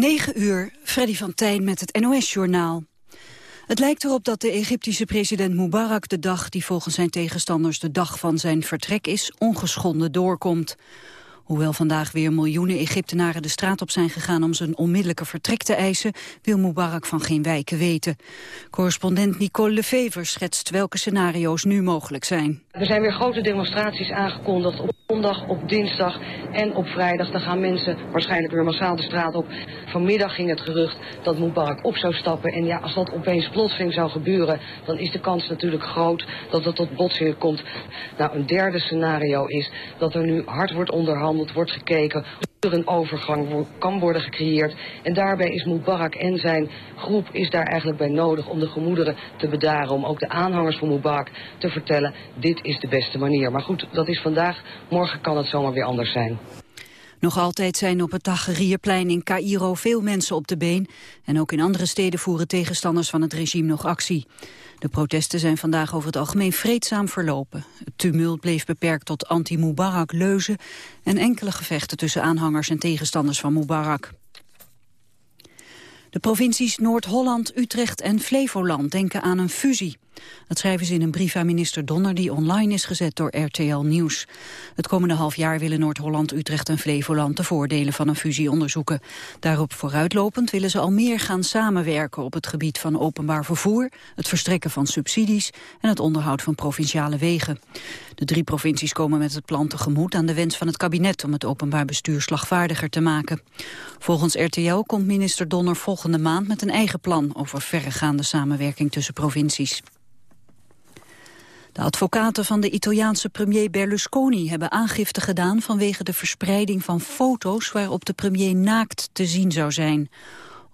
9 uur, Freddy van Tijn met het NOS-journaal. Het lijkt erop dat de Egyptische president Mubarak de dag die volgens zijn tegenstanders de dag van zijn vertrek is, ongeschonden doorkomt. Hoewel vandaag weer miljoenen Egyptenaren de straat op zijn gegaan om zijn onmiddellijke vertrek te eisen, wil Mubarak van geen wijken weten. Correspondent Nicole Lefever schetst welke scenario's nu mogelijk zijn. Er zijn weer grote demonstraties aangekondigd op zondag, op dinsdag en op vrijdag. Dan gaan mensen waarschijnlijk weer massaal de straat op. Vanmiddag ging het gerucht dat Mubarak op zou stappen. En ja, als dat opeens plotseling zou gebeuren, dan is de kans natuurlijk groot dat het tot botsingen komt. Nou, een derde scenario is dat er nu hard wordt onderhandeld, wordt gekeken er een overgang kan worden gecreëerd. En daarbij is Mubarak en zijn groep is daar eigenlijk bij nodig om de gemoederen te bedaren. Om ook de aanhangers van Mubarak te vertellen, dit is de beste manier. Maar goed, dat is vandaag. Morgen kan het zomaar weer anders zijn. Nog altijd zijn op het Tahrirplein in Cairo veel mensen op de been. En ook in andere steden voeren tegenstanders van het regime nog actie. De protesten zijn vandaag over het algemeen vreedzaam verlopen. Het tumult bleef beperkt tot anti-Mubarak-leuzen... en enkele gevechten tussen aanhangers en tegenstanders van Mubarak. De provincies Noord-Holland, Utrecht en Flevoland denken aan een fusie. Dat schrijven ze in een brief aan minister Donner die online is gezet door RTL Nieuws. Het komende half jaar willen Noord-Holland, Utrecht en Flevoland de voordelen van een fusie onderzoeken. Daarop vooruitlopend willen ze al meer gaan samenwerken op het gebied van openbaar vervoer, het verstrekken van subsidies en het onderhoud van provinciale wegen. De drie provincies komen met het plan tegemoet aan de wens van het kabinet om het openbaar bestuur slagvaardiger te maken. Volgens RTL komt minister Donner volgende maand met een eigen plan over verregaande samenwerking tussen provincies. De advocaten van de Italiaanse premier Berlusconi hebben aangifte gedaan vanwege de verspreiding van foto's waarop de premier naakt te zien zou zijn.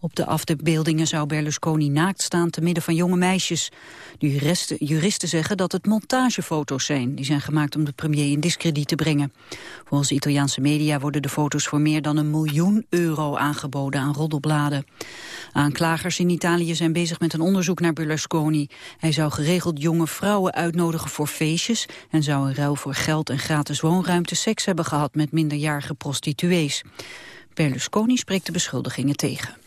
Op de afbeeldingen zou Berlusconi naakt staan te midden van jonge meisjes. De juristen, juristen zeggen dat het montagefoto's zijn. Die zijn gemaakt om de premier in discrediet te brengen. Volgens Italiaanse media worden de foto's voor meer dan een miljoen euro aangeboden aan roddelbladen. Aanklagers in Italië zijn bezig met een onderzoek naar Berlusconi. Hij zou geregeld jonge vrouwen uitnodigen voor feestjes... en zou in ruil voor geld en gratis woonruimte seks hebben gehad met minderjarige prostituees. Berlusconi spreekt de beschuldigingen tegen.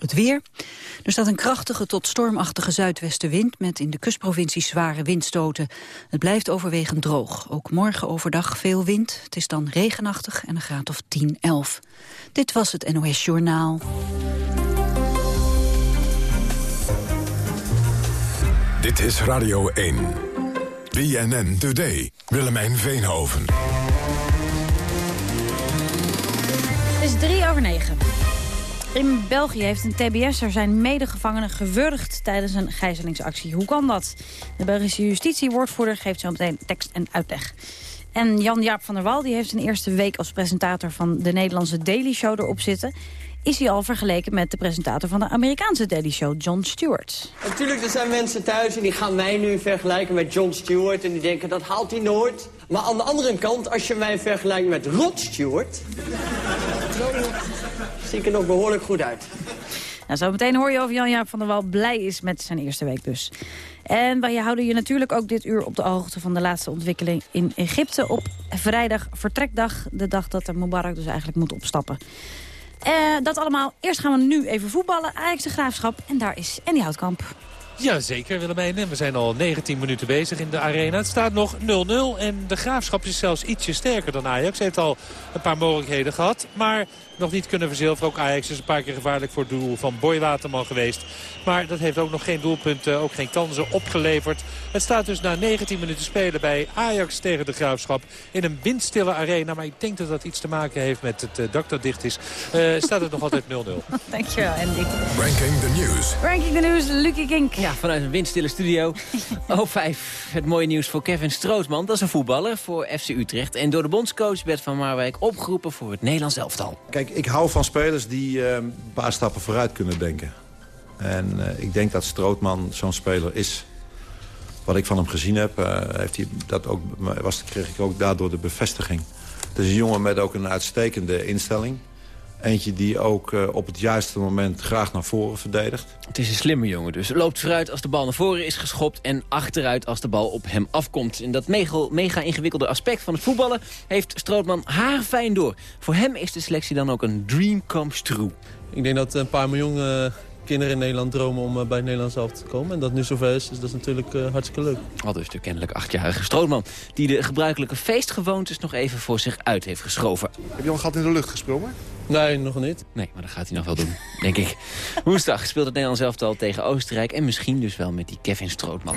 Het weer. Er staat een krachtige tot stormachtige zuidwestenwind... met in de kustprovincie zware windstoten. Het blijft overwegend droog. Ook morgen overdag veel wind. Het is dan regenachtig en een graad of 10, 11. Dit was het NOS Journaal. Dit is Radio 1. BNN Today. Willemijn Veenhoven. Het is drie over negen. In België heeft een TBS'er zijn medegevangene gewurgd tijdens een gijzelingsactie. Hoe kan dat? De Belgische justitiewoordvoerder geeft zo meteen tekst en uitleg. En Jan-Jaap van der Wal die heeft zijn eerste week als presentator van de Nederlandse Daily Show erop zitten is hij al vergeleken met de presentator van de Amerikaanse Daily Show, Jon Stewart. Natuurlijk, er zijn mensen thuis en die gaan mij nu vergelijken met Jon Stewart... en die denken, dat haalt hij nooit. Maar aan de andere kant, als je mij vergelijkt met Rod Stewart... zie ik er nog behoorlijk goed uit. Nou, zo meteen hoor je of Jan-Jaap van der Wal blij is met zijn eerste week dus. En wij houden je natuurlijk ook dit uur op de hoogte van de laatste ontwikkeling in Egypte... op vrijdag vertrekdag, de dag dat de Mubarak dus eigenlijk moet opstappen. Uh, dat allemaal. Eerst gaan we nu even voetballen. Ajax de Graafschap. En daar is Andy Houtkamp. Ja, zeker Willemijn. We zijn al 19 minuten bezig in de arena. Het staat nog 0-0 en de Graafschap is zelfs ietsje sterker dan Ajax. Heeft al een paar mogelijkheden gehad, maar nog niet kunnen verzilveren. Ook Ajax is een paar keer gevaarlijk voor het doel van Boy Waterman geweest. Maar dat heeft ook nog geen doelpunten, ook geen kansen opgeleverd. Het staat dus na 19 minuten spelen bij Ajax tegen de Graafschap. In een windstille arena, maar ik denk dat dat iets te maken heeft met het uh, dak dat dicht is. Uh, staat het nog altijd 0-0. Dankjewel, Andy. Ranking the News. Ranking the News, Lucky Kink. Ja, vanuit een windstille studio. O5, het mooie nieuws voor Kevin Strootman. Dat is een voetballer voor FC Utrecht. En door de bondscoach Bert van Marwijk opgeroepen voor het Nederlands elftal. Kijk, ik hou van spelers die uh, een paar stappen vooruit kunnen denken. En uh, ik denk dat Strootman zo'n speler is. Wat ik van hem gezien heb, uh, heeft hij dat ook, was, kreeg ik ook daardoor de bevestiging. Het is een jongen met ook een uitstekende instelling. Eentje die ook uh, op het juiste moment graag naar voren verdedigt. Het is een slimme jongen dus. Loopt vooruit als de bal naar voren is geschopt... en achteruit als de bal op hem afkomt. In dat mega, mega ingewikkelde aspect van het voetballen... heeft Strootman haar fijn door. Voor hem is de selectie dan ook een dream comes true. Ik denk dat een paar miljoen uh, kinderen in Nederland dromen om uh, bij het Nederlands zelf te komen. En dat nu zover is, dus dat is natuurlijk uh, hartstikke leuk. Al dus de kennelijk achtjarige Strootman... die de gebruikelijke feestgewoontes nog even voor zich uit heeft geschoven. Heb je al een gat in de lucht gesprongen? Nee, nog niet. Nee, maar dat gaat hij nog wel doen, denk ik. Woensdag speelt het Nederlands elftal tegen Oostenrijk... en misschien dus wel met die Kevin Strootman.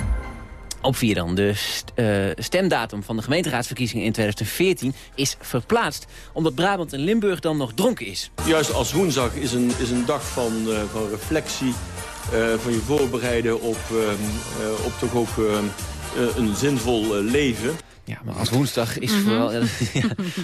Op vier dan. De uh, stemdatum van de gemeenteraadsverkiezingen in 2014 is verplaatst. Omdat Brabant en Limburg dan nog dronken is. Juist als woensdag is een, is een dag van, uh, van reflectie. Uh, van je voorbereiden op, op toch ook een zinvol leven. Ja, maar als woensdag, is vooral, ja,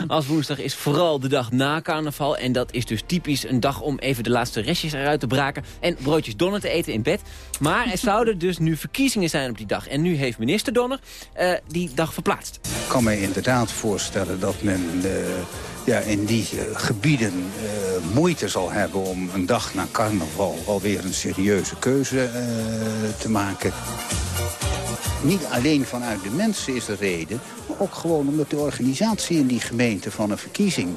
als woensdag is vooral de dag na carnaval. En dat is dus typisch een dag om even de laatste restjes eruit te braken. En broodjes Donner te eten in bed. Maar er zouden dus nu verkiezingen zijn op die dag. En nu heeft minister Donner uh, die dag verplaatst. Ik kan me inderdaad voorstellen dat men... Uh, ja, in die uh, gebieden uh, moeite zal hebben om een dag na carnaval alweer een serieuze keuze uh, te maken. Niet alleen vanuit de mensen is de reden, maar ook gewoon omdat de organisatie in die gemeente van een verkiezing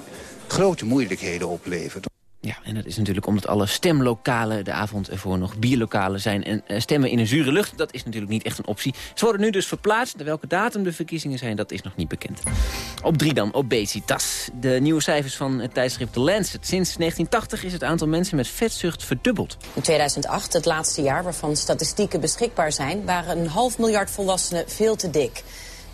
grote moeilijkheden oplevert. Ja, en dat is natuurlijk omdat alle stemlokalen de avond ervoor nog bierlokalen zijn. En uh, stemmen in een zure lucht, dat is natuurlijk niet echt een optie. Ze worden nu dus verplaatst. Welke datum de verkiezingen zijn, dat is nog niet bekend. Op drie dan, obesitas. De nieuwe cijfers van het tijdschrift The Lancet. Sinds 1980 is het aantal mensen met vetzucht verdubbeld. In 2008, het laatste jaar waarvan statistieken beschikbaar zijn... waren een half miljard volwassenen veel te dik.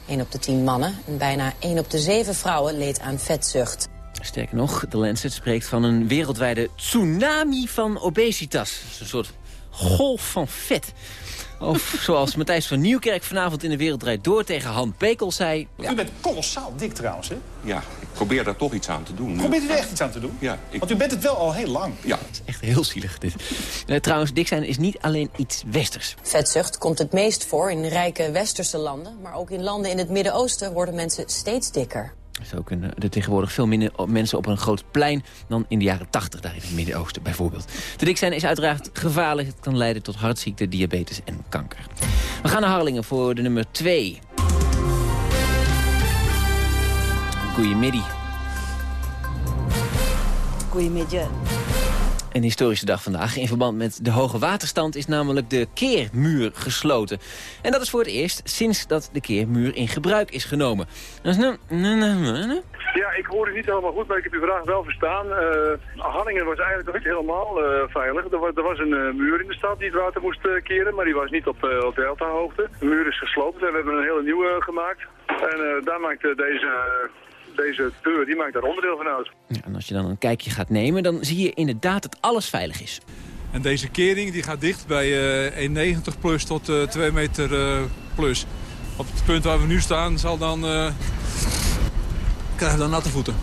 1 op de 10 mannen en bijna 1 op de 7 vrouwen leed aan vetzucht. Sterker nog, de Lancet spreekt van een wereldwijde tsunami van obesitas. Een soort golf van vet. Of zoals Matthijs van Nieuwkerk vanavond in de Wereld Draait Door tegen Han Pekel zei... Ja. U bent kolossaal dik trouwens, hè? Ja, ik probeer daar toch iets aan te doen. Probeert u er echt iets aan te doen? Ja. Ik... Want u bent het wel al heel lang. Ja. Dat is echt heel zielig, dit. Uh, trouwens, dik zijn is niet alleen iets westers. Vetzucht komt het meest voor in rijke westerse landen. Maar ook in landen in het Midden-Oosten worden mensen steeds dikker. Zo kunnen er tegenwoordig veel minder mensen op een groot plein... dan in de jaren 80 daar in het Midden-Oosten bijvoorbeeld. Te dik zijn is uiteraard gevaarlijk. Het kan leiden tot hartziekte, diabetes en kanker. We gaan naar Harlingen voor de nummer 2. Goeiemiddag. Goeiemiddag. Een historische dag vandaag. In verband met de hoge waterstand is namelijk de keermuur gesloten. En dat is voor het eerst sinds dat de keermuur in gebruik is genomen. Ja, ik hoor u niet helemaal goed, maar ik heb uw vraag wel verstaan. Uh, Hanningen was eigenlijk nog niet helemaal uh, veilig. Er was, er was een uh, muur in de stad die het water moest keren, maar die was niet op, op delta-hoogte. De muur is gesloopt en we hebben een hele nieuwe gemaakt. En daar maakt deze deze deur die maakt daar onderdeel van uit. Ja, en als je dan een kijkje gaat nemen, dan zie je inderdaad dat alles veilig is. En deze kering die gaat dicht bij uh, 1,90 plus tot uh, 2 meter uh, plus. Op het punt waar we nu staan zal dan, krijgen we dan natte voeten.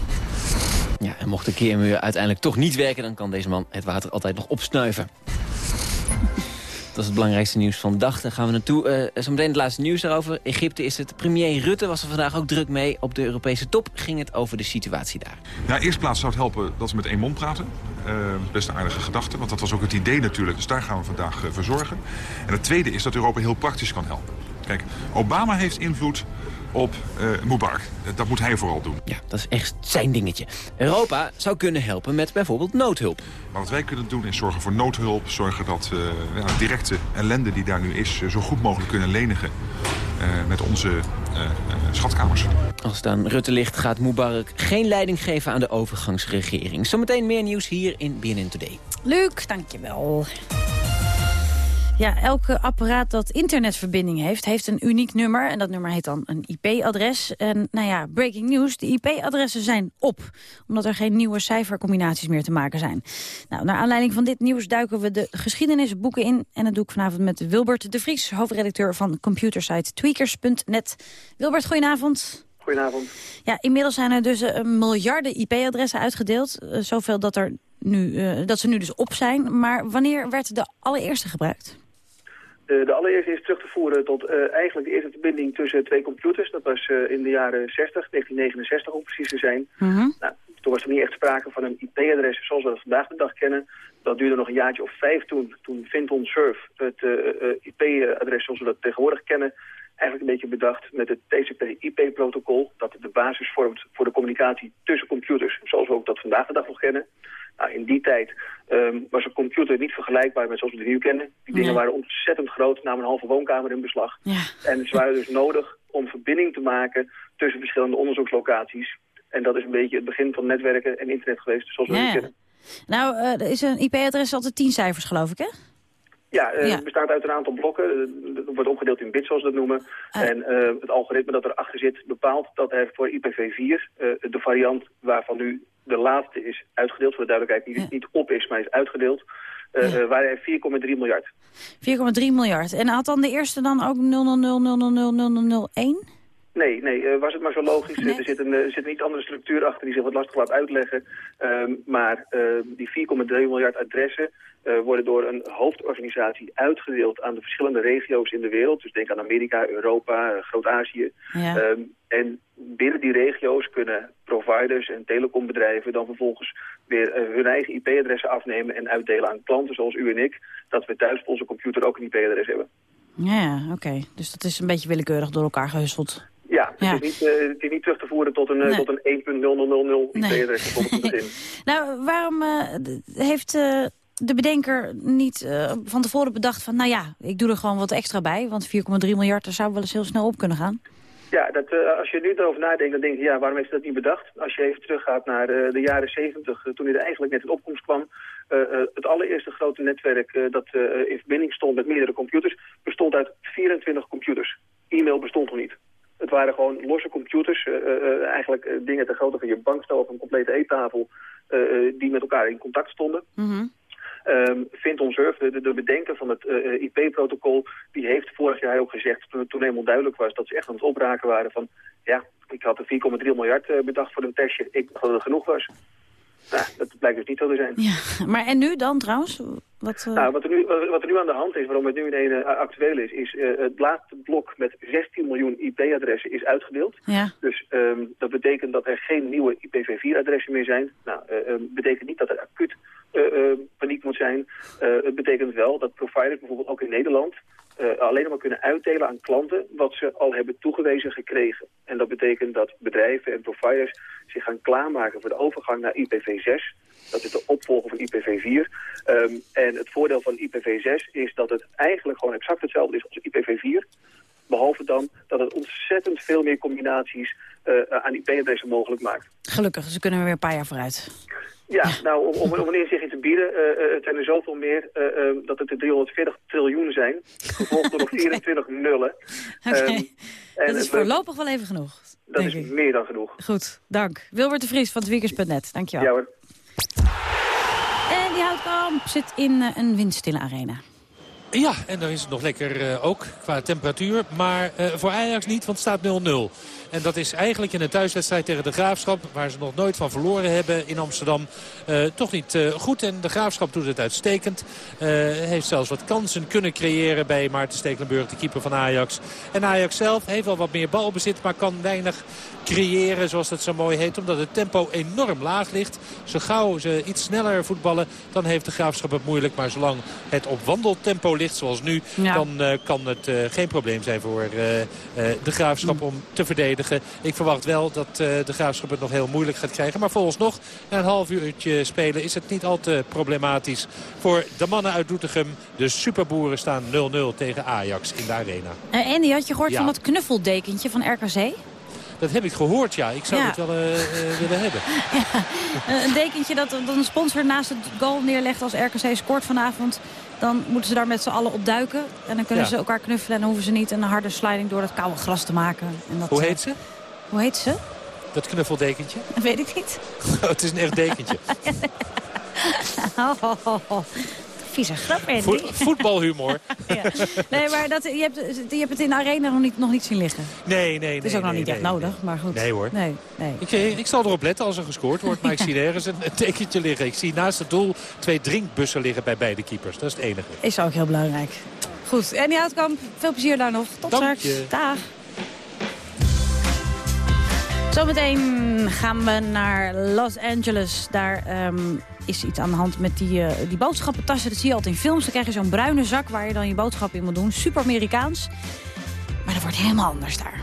Ja, en mocht de keermuur uiteindelijk toch niet werken... dan kan deze man het water altijd nog opsnuiven. Dat is het belangrijkste nieuws van de dag. Daar gaan we naartoe. Uh, zometeen het laatste nieuws daarover. Egypte is het. Premier Rutte was er vandaag ook druk mee. Op de Europese top ging het over de situatie daar. Ja, eerst plaats zou het helpen dat we met één mond praten. Uh, best een aardige gedachte, want dat was ook het idee natuurlijk. Dus daar gaan we vandaag uh, voor zorgen. En het tweede is dat Europa heel praktisch kan helpen. Kijk, Obama heeft invloed op uh, Mubarak. Dat moet hij vooral doen. Ja, dat is echt zijn dingetje. Europa zou kunnen helpen met bijvoorbeeld noodhulp. Maar wat wij kunnen doen is zorgen voor noodhulp. Zorgen dat uh, ja, directe ellende die daar nu is... Uh, zo goed mogelijk kunnen lenigen met onze schatkamers. Als het aan Rutte ligt gaat Mubarak geen leiding geven aan de overgangsregering. Zometeen meer nieuws hier in BNN Today. Luc, dankjewel. Ja, elke apparaat dat internetverbinding heeft, heeft een uniek nummer. En dat nummer heet dan een IP-adres. En nou ja, breaking news, de IP-adressen zijn op. Omdat er geen nieuwe cijfercombinaties meer te maken zijn. Nou, naar aanleiding van dit nieuws duiken we de geschiedenisboeken in. En dat doe ik vanavond met Wilbert de Vries, hoofdredacteur van computersite tweakers.net. Wilbert, goedenavond. Goedenavond. Ja, inmiddels zijn er dus uh, miljarden IP-adressen uitgedeeld. Uh, zoveel dat, er nu, uh, dat ze nu dus op zijn. Maar wanneer werd de allereerste gebruikt? De, de allereerste is terug te voeren tot uh, eigenlijk de eerste verbinding tussen twee computers. Dat was uh, in de jaren 60, 1969 om precies te zijn. Mm -hmm. nou, Toen was er niet echt sprake van een IP-adres zoals we dat vandaag de dag kennen. Dat duurde nog een jaartje of vijf toen. Toen Vinton Surf het IP-adres zoals we dat tegenwoordig kennen eigenlijk een beetje bedacht met het TCP-IP-protocol... dat de basis vormt voor de communicatie tussen computers... zoals we ook dat vandaag de dag nog kennen. Nou, in die tijd ehm, was een computer niet vergelijkbaar met zoals we die nu kennen. Die dingen waren ontzettend groot, namen een halve woonkamer in beslag. Ja. En ze waren dus nodig om verbinding te maken tussen verschillende onderzoekslocaties. En dat is een beetje het begin van netwerken en internet geweest, zoals we Ja, die ja. kennen. Nou, eh, er is een IP-adres altijd tien cijfers, geloof ik, hè? Ja, eh, Ja. het bestaat uit een aantal blokken. Eh, wordt opgedeeld in bits, zoals we dat noemen. Ah. En eh, het algoritme dat erachter zit bepaalt dat er voor IPv4, eh, de variant waarvan nu de laatste is uitgedeeld, voor de duidelijkheid niet, niet op is, maar is uitgedeeld, eh, eh, waren er 4,3 miljard. 4,3 miljard. En had dan de eerste dan ook 000000001? Nee, nee, eh, was het maar zo logisch. Er, zit een, eh, er zit een iets andere structuur achter die zich wat lastig laat uitleggen. Ehm, maar eh, die 4,3 miljard adressen eh, worden door een hoofdorganisatie uitgedeeld aan de verschillende regio's in de wereld. Dus denk aan Amerika, Europa, eh, Groot-Azië. Ja. Ehm, en binnen die regio's kunnen providers en telecombedrijven dan vervolgens weer eh, hun eigen IP-adressen afnemen en uitdelen aan klanten zoals u en ik. Dat we thuis op onze computer ook een IP-adres hebben. Ja, oké. Dus dat is een beetje willekeurig door elkaar gehusteld. Ja, het. Is niet, het is niet terug te voeren tot een, Nee. tot een 1.0000 IP-adres begin. Nou, waarom heeft de bedenker niet eh, van tevoren bedacht van... nou ja, ik doe er gewoon wat extra bij, want 4,3 miljard... daar zou wel eens heel snel op kunnen gaan. Ja, dat, eh, als je nu erover nadenkt, dan denk je, ja, waarom heeft hij dat niet bedacht? Als je even teruggaat naar eh, de jaren 70, eh, toen hij er eigenlijk net in opkomst kwam. het allereerste grote netwerk dat in verbinding stond met meerdere computers, bestond uit 24 computers. E-mail bestond nog niet. Het waren gewoon losse computers, eigenlijk dingen ter grootte van je bankstel of een complete eettafel, die met elkaar in contact stonden. Ehm Vinton Surf, de, de, de bedenker van het eh, IP-protocol, die heeft vorig jaar ook gezegd, toen, toen helemaal duidelijk was dat ze echt aan het opraken waren van, ja, ik had de 4,3 miljard eh, bedacht voor een testje, ik dacht dat het genoeg was. Nou, dat blijkt dus niet zo te zijn. Ja, maar en nu dan trouwens? Wat, eh, Nou, wat er, nu, wat er nu aan de hand is, waarom het nu ineens uh, actueel is, is uh, het laatste blok met 16 miljoen IP-adressen is uitgedeeld. Ja. Dus um, dat betekent dat er geen nieuwe IPv4-adressen meer zijn. Nou, uh, betekent niet dat er acuut paniek moet zijn. het betekent wel dat providers bijvoorbeeld ook in Nederland uh, alleen maar kunnen uitdelen aan klanten wat ze al hebben toegewezen gekregen. En dat betekent dat bedrijven en providers zich gaan klaarmaken voor de overgang naar IPv6. Dat is de opvolger van IPv4. Um, en het voordeel van IPv6 is dat het eigenlijk gewoon exact hetzelfde is als IPv4. Behalve dan dat het ontzettend veel meer combinaties uh, aan IP-adressen mogelijk maakt. Gelukkig, ze kunnen weer een paar jaar vooruit. Ja, nou, om, om, om een inzicht te bieden, uh, het zijn er zoveel meer uh, uh, dat het er 340 triljoen zijn. Gevolgd door nog 24 nullen. Okay. Um, dat is voorlopig wel even genoeg. Dat is ik. meer dan genoeg. Goed, dank. Wilbert de Vries van tweakers.net, dankjewel. Ja hoor. En die houtkamp zit in een windstille arena. Ja, en dan is het nog lekker uh, ook qua temperatuur. Maar uh, voor Ajax niet, want het staat 0-0. En dat is eigenlijk in een thuiswedstrijd tegen de Graafschap... waar ze nog nooit van verloren hebben in Amsterdam... Uh, toch niet goed. En de Graafschap doet het uitstekend. Heeft zelfs wat kansen kunnen creëren bij Maarten Stekelenburg, de keeper van Ajax. En Ajax zelf heeft wel wat meer balbezit, maar kan weinig creëren, zoals dat zo mooi heet. Omdat het tempo enorm laag ligt. Zo gauw ze iets sneller voetballen, dan heeft de Graafschap het moeilijk. Maar zolang het op wandeltempo ligt, zoals nu... Ja. dan uh, kan het uh, geen probleem zijn voor uh, de Graafschap om te verdedigen. Ik verwacht wel dat uh, de Graafschap het nog heel moeilijk gaat krijgen. Maar volgens nog, na een half uurtje spelen, is het niet al te problematisch voor de mannen uit Doetinchem. De superboeren staan 0-0 tegen Ajax in de arena. Uh, Andy, had je gehoord ja. van dat knuffeldekentje van RKC? Dat heb ik gehoord, ja. Ik zou ja. het wel uh, uh, willen hebben. Ja. Een dekentje dat een sponsor naast het goal neerlegt als RKC scoort vanavond. Dan moeten ze daar met z'n allen op duiken. En dan kunnen ja. ze elkaar knuffelen en dan hoeven ze niet een harde sliding door dat koude gras te maken. En dat, Hoe heet ze? Hoe heet ze? Dat knuffeldekentje? Dat weet ik niet. oh, het is een echt dekentje. oh, oh, oh. Vieze grap, Andy. Vo voetbalhumor. ja. Nee, maar dat, je, hebt, je hebt het in de arena nog niet, nog niet zien liggen. Nee, nee, nee. Het is ook nee, nog niet echt nee, nodig, maar goed. Nee hoor. Nee, nee. Ik, ik zal erop letten als er gescoord wordt, maar ik zie ergens een, een tekentje liggen. Ik zie naast het doel twee drinkbussen liggen bij beide keepers. Dat is het enige. Is ook heel belangrijk. Goed, en die Houtkamp, veel plezier daar nog. Tot Dank straks. Dag. Zometeen gaan we naar Los Angeles. Daar ehm, is iets aan de hand met die, uh, die boodschappentassen. Dat zie je altijd in films. Dan krijg je zo'n bruine zak waar je dan je boodschappen in moet doen. Super Amerikaans. Maar dat wordt helemaal anders daar.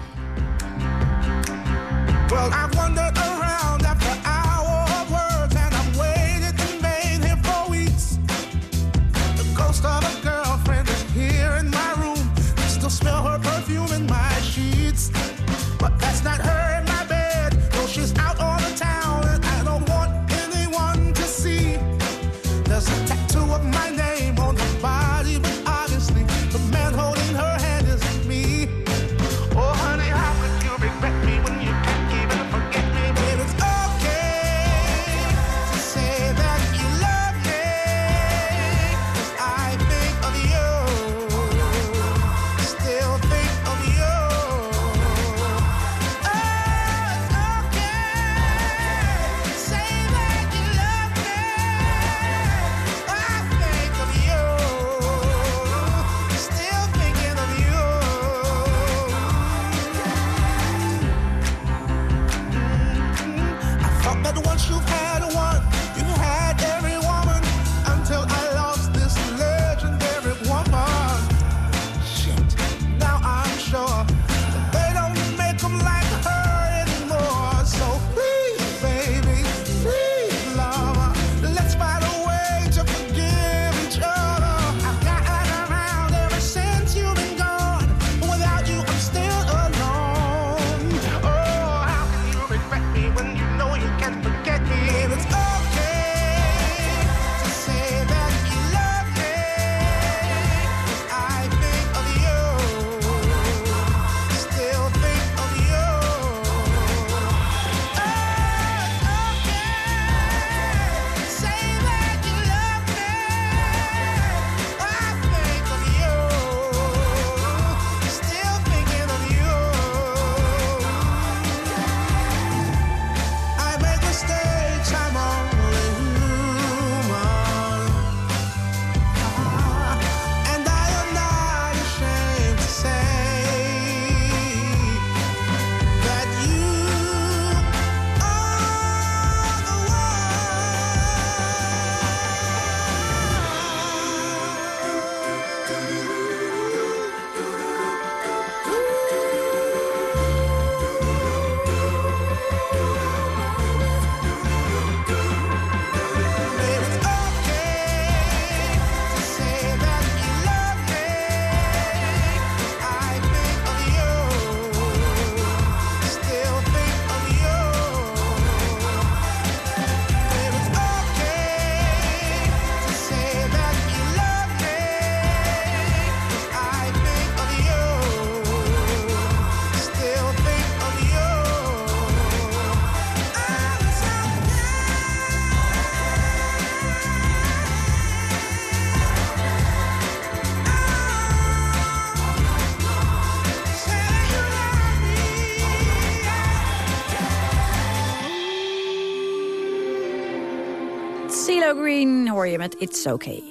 Met It's Okay.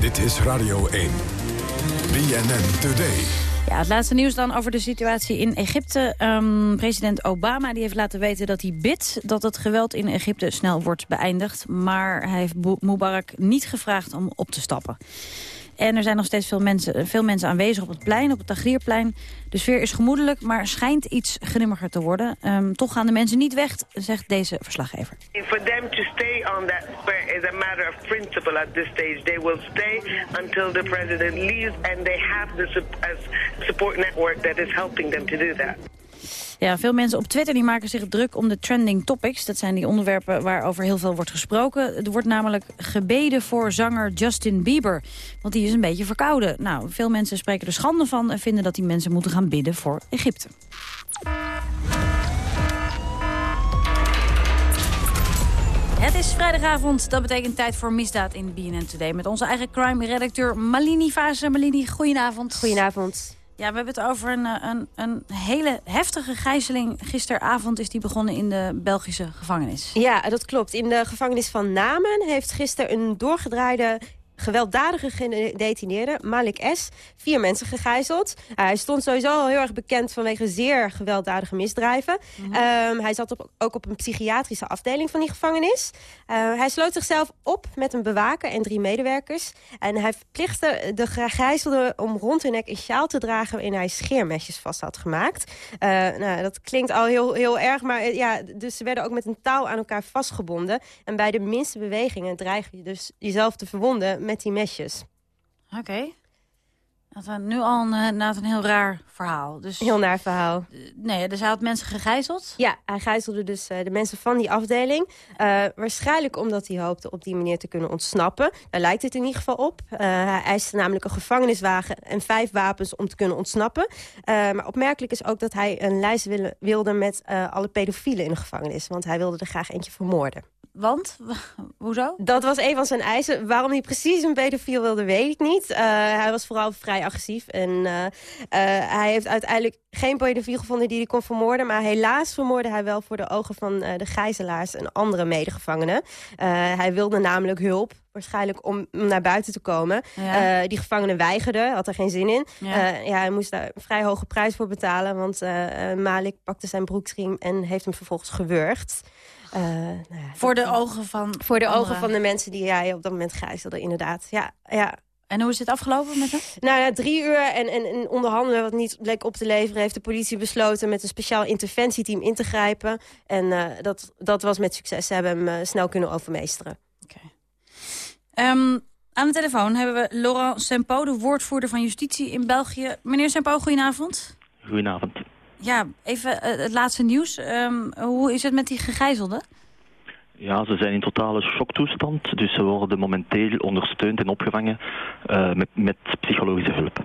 Dit is Radio 1. BNN Today. Ja, het laatste nieuws dan over de situatie in Egypte. Ehm, president Obama die heeft laten weten dat hij bidt dat het geweld in Egypte snel wordt beëindigd. Maar hij heeft Mubarak niet gevraagd om op te stappen. En er zijn nog steeds veel mensen, veel mensen aanwezig op het plein, op het Tagrierplein. De sfeer is gemoedelijk, maar schijnt iets grimmiger te worden. Ehm, toch gaan de mensen niet weg, zegt deze verslaggever. For them to stay on that square is a matter of principle at this stage. They will stay until the president leaves and they have the as support network that is helping them to do that. Ja, veel mensen op Twitter die maken zich druk om de trending topics. Dat zijn die onderwerpen waarover heel veel wordt gesproken. Er wordt namelijk gebeden voor zanger Justin Bieber. Want die is een beetje verkouden. Nou, veel mensen spreken er schande van... en vinden dat die mensen moeten gaan bidden voor Egypte. Het is vrijdagavond, dat betekent tijd voor misdaad in BNN Today... met onze eigen crime-redacteur Malini Vaze. Malini, goedenavond. Goedenavond. Ja, we hebben het over een, eh, een, een hele heftige gijzeling. Gisteravond is die begonnen in de Belgische gevangenis. Ja, dat klopt. In de gevangenis van Namen heeft gisteren een doorgedraaide gewelddadige gedetineerde, Malik S., vier mensen gegijzeld. hij stond sowieso al heel erg bekend vanwege zeer gewelddadige misdrijven. Ehm, hij zat op, ook op een psychiatrische afdeling van die gevangenis. Eh, hij sloot zichzelf op met een bewaker en drie medewerkers. En hij verplichtte de gegijzelden om rond hun nek een sjaal te dragen... waarin hij scheermesjes vast had gemaakt. Eh, nou, dat klinkt al heel, heel erg, maar eh, ja, dus ze werden ook met een touw aan elkaar vastgebonden. En bij de minste bewegingen dreig je dus jezelf te verwonden met die mesjes. Oké. Dat is nu al een, inderdaad een heel raar verhaal. Dus, heel naar verhaal. Nee, dus hij had mensen gegijzeld? Ja, hij gijzelde dus uh, de mensen van die afdeling. Uh, waarschijnlijk omdat hij hoopte op die manier te kunnen ontsnappen. Daar lijkt het in ieder geval op. Uh, hij eiste namelijk een gevangeniswagen en vijf wapens om te kunnen ontsnappen. maar opmerkelijk is ook dat hij een lijst wilde, wilde met alle pedofielen in de gevangenis. Want hij wilde er graag eentje vermoorden. Want? Hoezo? Dat was een van zijn eisen. Waarom hij precies een pedofiel wilde, weet ik niet. Uh, hij was vooral vrij agressief. En uh, uh, hij heeft uiteindelijk geen pedofiel gevonden die hij kon vermoorden. Maar helaas vermoordde hij wel voor de ogen van de gijzelaars en andere medegevangenen. hij wilde namelijk hulp. Waarschijnlijk om, naar buiten te komen. Ja. die gevangenen weigerden, had er geen zin in. Ja. ja hij moest daar een vrij hoge prijs voor betalen. Want Malik pakte zijn broeksriem en heeft hem vervolgens gewurgd. Uh, nou ja, voor de ogen van Voor de ogen van de mensen die jij op dat moment gijzelde, inderdaad. Ja, ja. En hoe is het afgelopen met hem? Nou, na drie uur en, en, en onderhandelen wat niet bleek op te leveren... heeft de politie besloten met een speciaal interventieteam in te grijpen. En uh, dat, dat was met succes. Ze hebben hem uh, snel kunnen overmeesteren. Oké. Okay. Um, aan de telefoon hebben we Laurent Sempo, de woordvoerder van justitie in België. Meneer Sempo, goedenavond. Goedenavond. Ja, even uh, het laatste nieuws. Um, hoe is het met die gegijzelden? Ja, ze zijn in totale shocktoestand. Dus ze worden momenteel ondersteund en opgevangen uh, met, met psychologische hulp.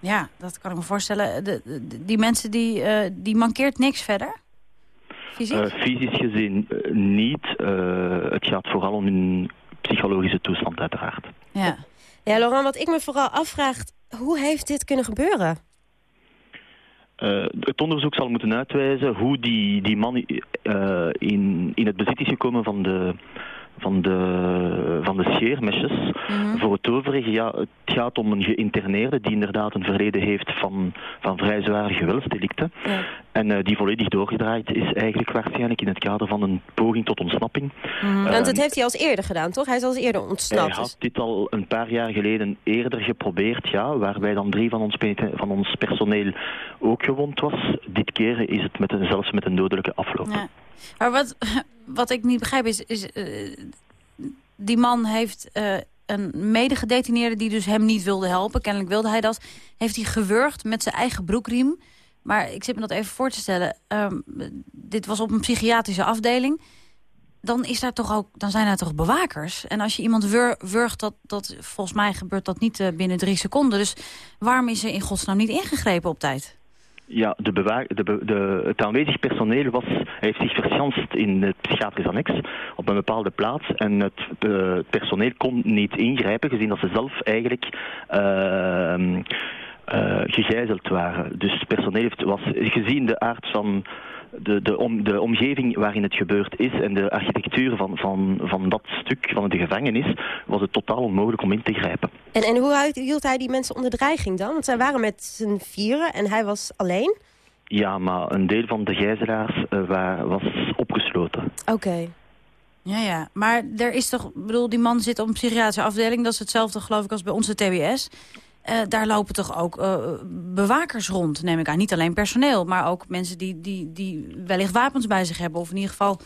Ja, dat kan ik me voorstellen. De, de, die mensen, die, uh, die mankeert niks verder? Fysiek? fysisch gezien niet. het gaat vooral om hun psychologische toestand uiteraard. Ja. ja, Laurent, wat ik me vooral afvraag... hoe heeft dit kunnen gebeuren? Uh, het onderzoek zal moeten uitwijzen hoe die, die man uh, in, in het bezit is gekomen van de, van de, van de scheermesjes. Mm -hmm. Voor het overige, ja, het gaat om een geïnterneerde die inderdaad een verleden heeft van, van vrij zware geweldsdelicten. Ja. En uh, die volledig doorgedraaid is eigenlijk waarschijnlijk in het kader van een poging tot ontsnapping. Mm -hmm. uh, Want dat heeft hij als eerder gedaan, toch? Hij is als eerder ontsnapt. Hij had dit al een paar jaar geleden eerder geprobeerd, ja, waarbij dan drie van ons, van ons personeel ook gewond was. Dit keer is het met een, zelfs met een dodelijke afloop. Ja. Maar wat, wat ik niet begrijp is... is uh, die man heeft uh, een medegedetineerde die dus hem niet wilde helpen. Kennelijk wilde hij dat. Heeft hij gewurgd met zijn eigen broekriem. Maar ik zit me dat even voor te stellen. Um, dit was op een psychiatrische afdeling. Dan, is daar toch ook, dan zijn er toch bewakers. En als je iemand wur, wurgt, dat, dat, volgens mij gebeurt dat niet uh, binnen drie seconden. Dus waarom is er in godsnaam niet ingegrepen op tijd? Ja, de de, de, het aanwezig personeel was, heeft zich verschanst in het psychiatrisch annex op een bepaalde plaats. En het, het personeel kon niet ingrijpen, gezien dat ze zelf eigenlijk uh, gegijzeld waren. Dus het personeel heeft, was, gezien de aard van de, de, om, de omgeving waarin het gebeurd is en de architectuur van, van, van dat stuk van de gevangenis, was het totaal onmogelijk om in te grijpen. En, en hoe hield hij die mensen onder dreiging dan? Want zij waren met z'n vieren en hij was alleen? Ja, maar een deel van de gijzelaars uh, waar, was opgesloten. Oké. Okay. Ja, ja. Maar er is toch... bedoel, die man zit op een psychiatrische afdeling. Dat is hetzelfde, geloof ik, als bij onze TBS. Uh, daar lopen toch ook uh, bewakers rond, neem ik aan. Niet alleen personeel, maar ook mensen die, die, die wellicht wapens bij zich hebben. Of in ieder geval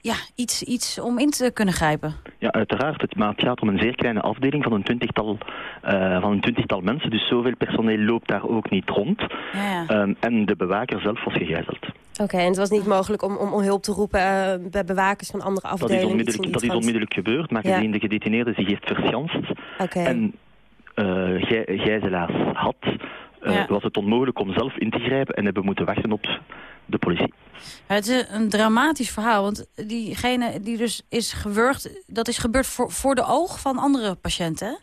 ja, iets, iets om in te kunnen grijpen. Ja, uiteraard. Het, maar het gaat om een zeer kleine afdeling van een twintigtal, uh, van een twintigtal mensen. Dus zoveel personeel loopt daar ook niet rond. Ja, ja. Um, en de bewaker zelf was gegijzeld. Oké, okay, en het was niet mogelijk om, om, om hulp te roepen uh, bij bewakers van andere afdelingen? Dat is onmiddellijk, dat is onmiddellijk gebeurd, maar gezien ja. de gedetineerde zich heeft verschanst... Okay. En uh, gijzelaars had, uh, ja. was het onmogelijk om zelf in te grijpen en hebben moeten wachten op de politie. Het is een dramatisch verhaal, want diegene die dus is gewurgd, dat is gebeurd voor, voor de oog van andere patiënten,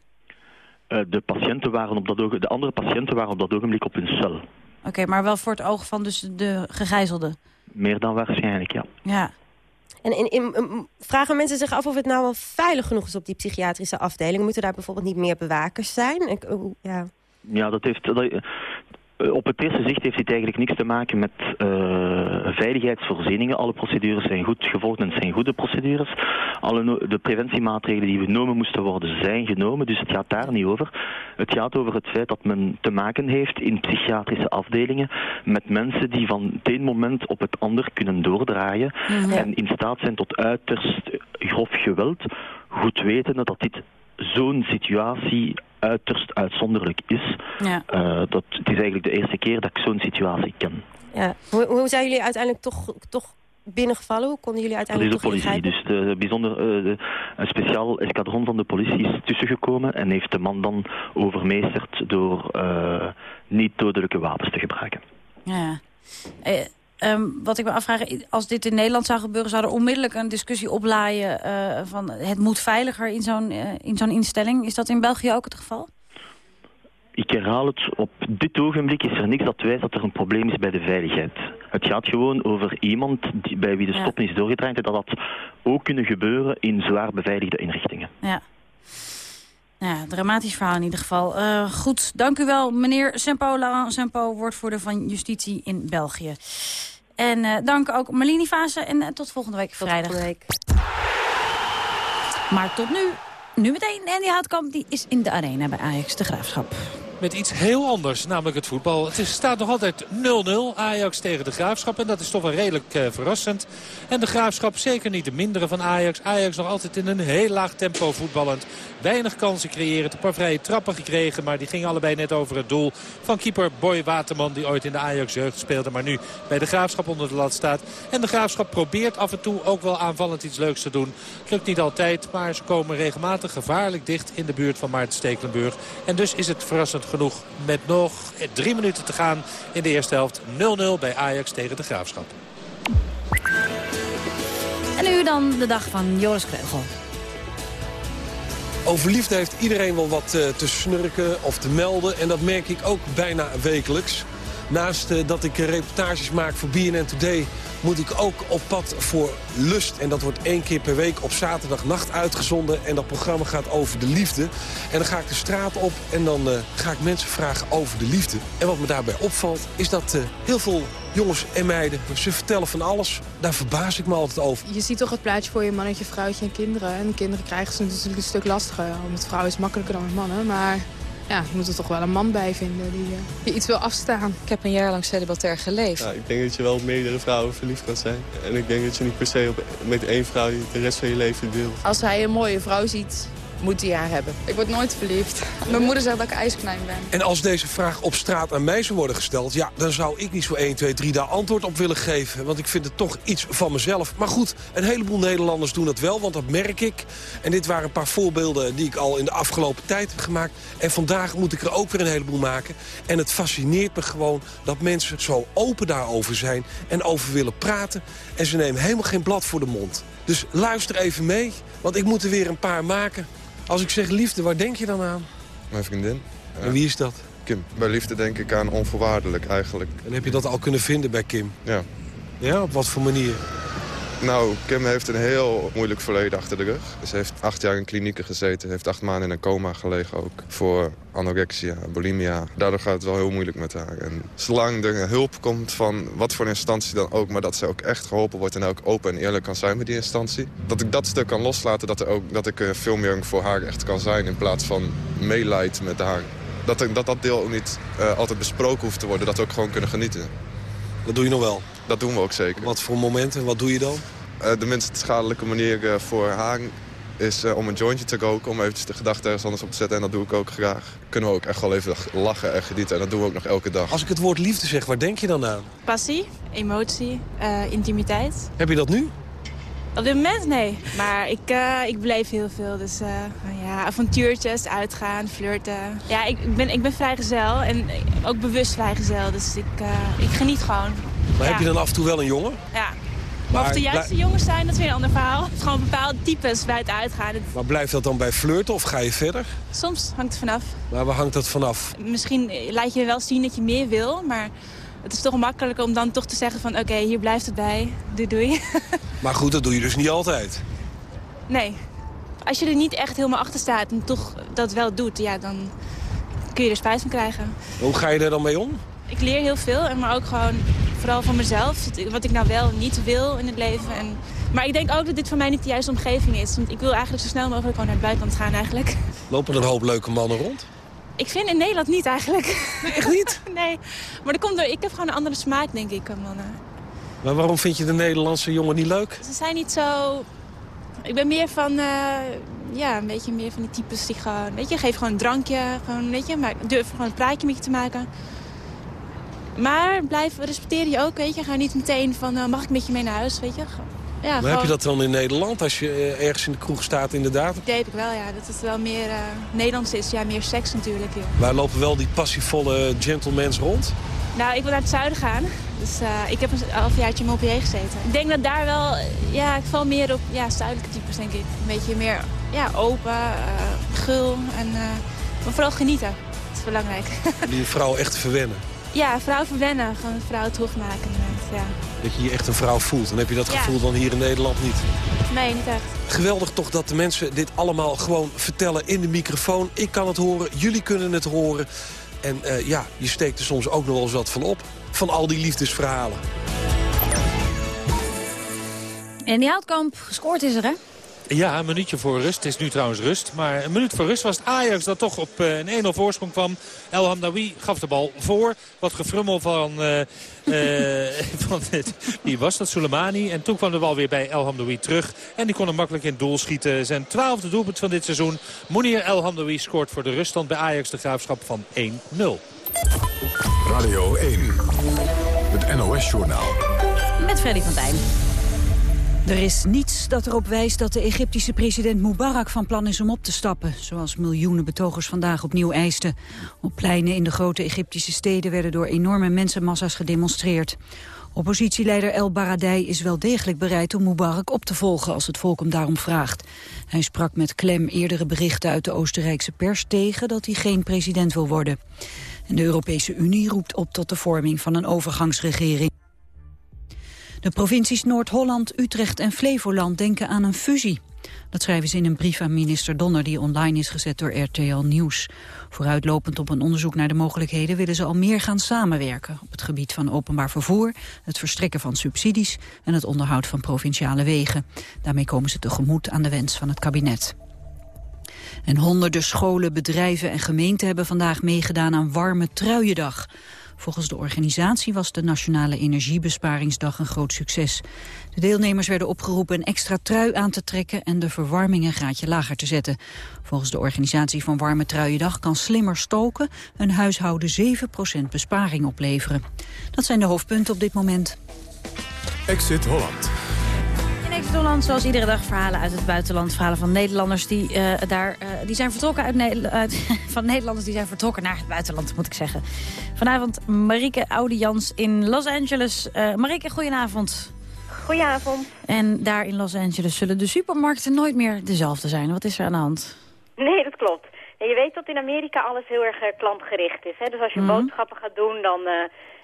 uh, de, patiënten waren op dat ogen, de andere patiënten waren op dat ogenblik op hun cel. Oké, okay, maar wel voor het oog van dus de gegijzelden? Meer dan waarschijnlijk, ja. Ja. En in, vragen mensen zich af of het nou wel veilig genoeg is op die psychiatrische afdeling. Moeten daar bijvoorbeeld niet meer bewakers zijn? Hoe- ja. Ja, dat heeft, op het eerste zicht heeft dit eigenlijk niks te maken met eh, veiligheidsvoorzieningen. Alle procedures zijn goed gevolgd en het zijn goede procedures. Alle no- de preventiemaatregelen die genomen moesten worden, zijn genomen. Dus het gaat daar niet over. Het gaat over het feit dat men te maken heeft in psychiatrische afdelingen met mensen die van het een moment op het ander kunnen doordraaien Mhm. en in staat zijn tot uiterst grof geweld. Goed wetende dat dit zo'n situatie uiterst uitzonderlijk is. Ja. Eh, dat, het is eigenlijk de eerste keer dat ik zo'n situatie ken. Ja. Hoe, hoe zijn jullie uiteindelijk toch, toch binnengevallen? Hoe konden jullie Dat is uiteindelijk de toch politie. Dus de bijzonder, eh, de- een speciaal escadron van de politie is tussengekomen en heeft de man dan overmeesterd door eh, niet dodelijke wapens te gebruiken. Ja. Eh, ehm, wat ik me afvraag, als dit in Nederland zou gebeuren... zou er onmiddellijk een discussie oplaaien eh, van het moet veiliger in zo'n eh, in zo'n instelling. Is dat in België ook het geval? Ik herhaal het, op dit ogenblik is er niks dat wijst dat er een probleem is bij de veiligheid. Het gaat gewoon over iemand die, bij wie de Ja. stop is doorgedraaid en dat dat ook kunnen gebeuren in zwaar beveiligde inrichtingen. Ja. Ja, dramatisch verhaal in ieder geval. Eh, goed, dank u wel, meneer Sempo, Laurent Sempo, woordvoerder van Justitie in België. En eh, dank ook Malini Fase en eh, tot volgende week vrijdag. Maar tot nu, nu meteen Andy Houtkamp, die is in de arena bij Ajax, de Graafschap. Met iets heel anders, namelijk het voetbal. Het staat nog altijd 0-0, Ajax tegen de Graafschap. En dat is toch wel redelijk eh, verrassend. En de Graafschap zeker niet de mindere van Ajax. Ajax nog altijd in een heel laag tempo voetballend. Weinig kansen creëren, een paar vrije trappen gekregen. Maar die gingen allebei net over het doel van keeper Boy Waterman. Die ooit in de Ajax-jeugd speelde, maar nu bij de Graafschap onder de lat staat. En de Graafschap probeert af en toe ook wel aanvallend iets leuks te doen. Lukt niet altijd, maar ze komen regelmatig gevaarlijk dicht in de buurt van Maarten Stekelenburg. En dus is het verrassend genoeg met nog drie minuten te gaan in de eerste helft. 0-0 bij Ajax tegen de Graafschap. En nu dan de dag van Joris Kreugel. Over liefde heeft iedereen wel wat eh, te snurken of te melden. En dat merk ik ook bijna wekelijks. Naast eh, dat ik eh, reportages maak voor BNN Today... moet ik ook op pad voor Lust. En dat wordt één keer per week op zaterdagnacht uitgezonden. En dat programma gaat over de liefde. En dan ga ik de straat op en dan eh, ga ik mensen vragen over de liefde. En wat me daarbij opvalt is dat heel veel jongens en meiden... ze vertellen van alles. Daar verbaas ik me altijd over. Je ziet toch het plaatje voor je mannetje, vrouwtje en kinderen. En kinderen krijgen ze natuurlijk een stuk lastiger. Met vrouwen is makkelijker dan met mannen. Maar ja, je moet er toch wel een man bij vinden die eh, je iets wil afstaan. Ik heb een jaar lang celibatair geleefd. Ja, ik denk dat je wel op meerdere vrouwen verliefd kan zijn. En ik denk dat je niet per se op, met één vrouw die de rest van je leven deelt. Als hij een mooie vrouw ziet, moet hij haar hebben. Ik word nooit verliefd. Mijn moeder zegt dat ik ijsklein ben. En als deze vraag op straat aan mij zou worden gesteld... ja, dan zou ik niet zo 1, 2, 3 daar antwoord op willen geven. Want ik vind het toch iets van mezelf. Maar goed, een heleboel Nederlanders doen dat wel, want dat merk ik. En dit waren een paar voorbeelden die ik al in de afgelopen tijd heb gemaakt. En vandaag moet ik er ook weer een heleboel maken. En het fascineert me gewoon dat mensen zo open daarover zijn... en over willen praten. En ze nemen helemaal geen blad voor de mond. Dus luister even mee, want ik moet er weer een paar maken. Als ik zeg liefde, waar denk je dan aan? Mijn vriendin. En wie is dat? Kim. Bij liefde denk ik aan onvoorwaardelijk eigenlijk. En heb je dat al kunnen vinden bij Kim? Ja. Ja, op wat voor manier? Nou, Kim heeft een heel moeilijk verleden achter de rug. Ze heeft acht jaar in klinieken gezeten. Heeft acht maanden in een coma gelegen ook. Voor anorexia, bulimia. Daardoor gaat het wel heel moeilijk met haar. En zolang er hulp komt van wat voor instantie dan ook... maar dat ze ook echt geholpen wordt en ook open en eerlijk kan zijn met die instantie. Dat ik dat stuk kan loslaten, dat, er ook, dat ik eh, veel meer voor haar echt kan zijn... in plaats van meelijd met haar. Dat dat, dat deel niet eh, altijd besproken hoeft te worden. Dat we ook gewoon kunnen genieten. Dat doe je nog wel? Dat doen we ook zeker. Wat voor momenten? Wat doe je dan? Eh, de minst schadelijke manier eh, voor haar is eh, om een jointje te roken. Om eventjes de gedachten ergens anders op te zetten. En dat doe ik ook graag. Kunnen we ook echt wel even lachen en genieten. En dat doen we ook nog elke dag. Als ik het woord liefde zeg, waar denk je dan aan? Passie, emotie, eh, intimiteit. Heb je dat nu? Op dit moment nee, maar ik, eh, ik beleef heel veel. Dus eh, ja, avontuurtjes, uitgaan, flirten. Ja, ik, ik ben, ik ben vrijgezel en ook bewust vrijgezel. Dus ik, eh, ik geniet gewoon. Maar ja. heb je dan af en toe wel een jongen? Ja. Maar, of de Maar juiste jongens zijn, dat is weer een ander verhaal. Het is gewoon bepaalde types bij het uitgaan. Maar blijft dat dan bij flirten of ga je verder? soms hangt het vanaf. Maar waar hangt dat vanaf? Misschien laat je wel zien dat je meer wil, maar het is toch makkelijker om dan toch te zeggen van... oké, hier blijft het bij, doei doei. Maar goed, dat doe je dus niet altijd. Nee. Als je er niet echt helemaal achter staat en toch dat wel doet, ja, dan kun je er spijt van krijgen. Hoe ga je er dan mee om? Ik leer heel veel, en maar ook gewoon vooral van mezelf. Wat ik nou wel niet wil in het leven. En, maar ik denk ook dat dit voor mij niet de juiste omgeving is. Want ik wil eigenlijk zo snel mogelijk gewoon naar het buitenland gaan eigenlijk. Lopen er een hoop leuke mannen rond? Ik vind in Nederland niet eigenlijk. Nee, echt niet? nee, maar dat komt door, ik heb gewoon een andere smaak denk ik, mannen. Maar waarom vind je de Nederlandse jongen niet leuk? Ze zijn niet zo... Ik ben meer van, uh, ja, een beetje meer van die types die gewoon, weet je, geef gewoon een drankje, gewoon, weet je, maar durf gewoon een praatje met je te maken. Maar blijf, respecteer je ook, weet je. Ga niet meteen van, uh, mag ik met je mee naar huis, weet je. Ja, maar gewoon... heb je dat dan in Nederland, als je uh, ergens in de kroeg staat inderdaad? Dat heb ik wel, ja. Dat het wel meer uh, Nederlands is. Ja, meer seks natuurlijk. Ja. Waar lopen wel die passievolle gentlemans rond? Nou, ik wil naar het zuiden gaan. Dus ik heb een halfjaartje in Montpellier gezeten. Ik denk dat daar wel, ja, ik val meer op ja, zuidelijke types, denk ik. Een beetje meer ja, open, gul en maar vooral genieten. Dat is belangrijk. Die vrouw echt verwennen? Ja, vrouw verwennen. Gewoon een vrouw terugmaken Ja. Dat je je echt een vrouw voelt. Dan heb je dat gevoel dan hier in Nederland niet. Nee, niet echt. Geweldig toch dat de mensen dit allemaal gewoon vertellen in de microfoon. Ik kan het horen, jullie kunnen het horen. En uh, ja, je steekt er soms ook nog wel eens wat van op. Van al die liefdesverhalen. En die Houtkamp, gescoord is er, hè? Ja, een minuutje voor rust. Het is nu trouwens rust. Maar een minuut voor rust was het Ajax dat toch op uh, een 1-0 voorsprong kwam. El Hamdawi gaf de bal voor. Wat gefrummel van... Uh, uh, van wie was dat? Soleimani. En toen kwam de bal weer bij El Hamdawi terug. En die kon hem makkelijk in het doel schieten. Zijn twaalfde doelpunt van dit seizoen. Mounir El Hamdawi scoort voor de ruststand bij Ajax de graafschap van 1-0. Radio 1. Het NOS-journaal. Met Freddy van Tijn. Er is niets dat erop wijst dat de Egyptische president Mubarak van plan is om op te stappen, zoals miljoenen betogers vandaag opnieuw eisten. Op pleinen in de grote Egyptische steden werden door enorme mensenmassa's gedemonstreerd. Oppositieleider El Baradei is wel degelijk bereid om Mubarak op te volgen als het volk hem daarom vraagt. Hij sprak met klem eerdere berichten uit de Oostenrijkse pers tegen dat hij geen president wil worden. En de Europese Unie roept op tot de vorming van een overgangsregering. De provincies Noord-Holland, Utrecht en Flevoland denken aan een fusie. Dat schrijven ze in een brief aan minister Donner die online is gezet door RTL Nieuws. Vooruitlopend op een onderzoek naar de mogelijkheden willen ze al meer gaan samenwerken op het gebied van openbaar vervoer, het verstrekken van subsidies en het onderhoud van provinciale wegen. Daarmee komen ze tegemoet aan de wens van het kabinet. En honderden scholen, bedrijven en gemeenten hebben vandaag meegedaan aan Warme Truiendag. Volgens de organisatie was de Nationale Energiebesparingsdag een groot succes. De deelnemers werden opgeroepen een extra trui aan te trekken en de verwarming een graadje lager te zetten. Volgens de organisatie van Warme Truiendag kan slimmer stoken een huishouden 7% besparing opleveren. Dat zijn de hoofdpunten op dit moment. Exit Holland. Holland, zoals iedere dag, verhalen uit het buitenland. Verhalen van Nederlanders die, uh, daar, uh, die zijn vertrokken uit, ne uit van Nederlanders die zijn vertrokken naar het buitenland, moet ik zeggen. Vanavond Marieke Audijans in Los Angeles. Uh, Marieke, goedenavond. Goedenavond. En daar in Los Angeles zullen de supermarkten nooit meer dezelfde zijn. Wat is er aan de hand? Nee, dat klopt. je weet dat in Amerika alles heel erg klantgericht is. Hè? Dus als je Mhm. boodschappen gaat doen, dan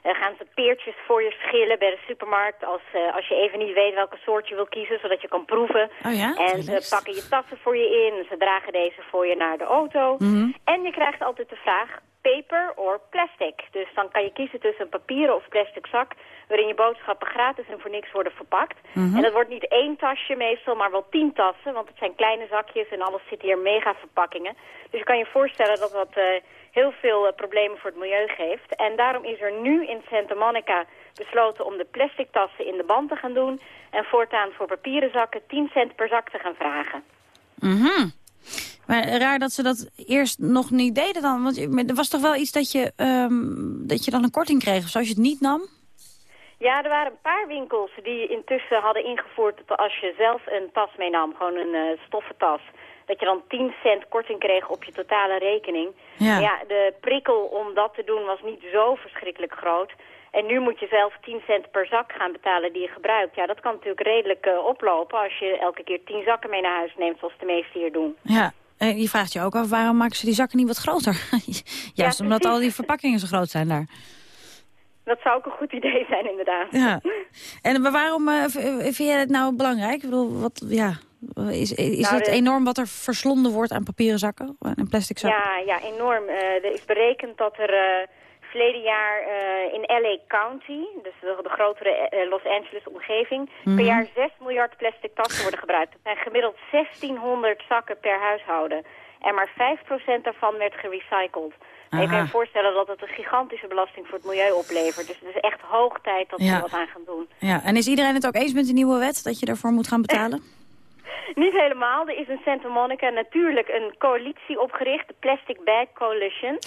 uh, gaan ze peertjes voor je schillen bij de supermarkt. Als, uh, als je even niet weet welke soort je wil kiezen, zodat je kan proeven. Oh ja? En ze pakken je tassen voor je in. Ze dragen deze voor je naar de auto. Mhm. En je krijgt altijd de vraag, paper or plastic. Dus dan kan je kiezen tussen een papieren of plastic zak... waarin je boodschappen gratis en voor niks worden verpakt. Mhm. En dat wordt niet één tasje meestal, maar wel tien tassen. Want het zijn kleine zakjes en alles zit hier mega verpakkingen. Dus je kan je voorstellen dat dat... Uh, heel veel uh, problemen voor het milieu geeft. En daarom is er nu in Santa Monica besloten om de plastic tassen in de band te gaan doen... en voortaan voor papieren zakken 10 cent per zak te gaan vragen. Mhm. Maar raar dat ze dat eerst nog niet deden dan. Want er was toch wel iets dat je, um, dat je dan een korting kreeg of zo, als je het niet nam? Ja, er waren een paar winkels die intussen hadden ingevoerd... dat als je zelf een tas meenam, gewoon een uh, stoffen tas dat je dan 10 cent korting kreeg op je totale rekening. Ja. ja, de prikkel om dat te doen was niet zo verschrikkelijk groot. En nu moet je zelf 10 cent per zak gaan betalen die je gebruikt. Ja, dat kan natuurlijk redelijk uh, oplopen als je elke keer 10 zakken mee naar huis neemt, zoals de meesten hier doen. Ja, en je vraagt je ook af, waarom maken ze die zakken niet wat groter? Juist Ja, omdat al die verpakkingen zo groot zijn daar. Dat zou ook een goed idee zijn, inderdaad. Ja. En waarom eh, eh, vind jij het nou belangrijk? Ik bedoel, wat, ja, is, is Nou, het de- enorm wat er verslonden wordt aan papieren zakken en plastic zakken? Ja, ja, enorm. Eh, er is berekend dat er eh, verleden jaar eh, in LA County, dus de, de grotere Los Angeles omgeving, Mhm. per jaar 6 miljard plastic tassen worden gebruikt. Dat zijn gemiddeld 1600 zakken per huishouden. En maar 5% daarvan werd gerecycled. Je kan je voorstellen dat het een gigantische belasting voor het milieu oplevert. Dus het is echt hoog tijd dat we Ja. er wat aan gaan doen. Ja, en is iedereen het ook eens met de nieuwe wet dat je daarvoor moet gaan betalen? Niet helemaal. Er is in Santa Monica natuurlijk een coalitie opgericht, de Plastic Bag Coalition.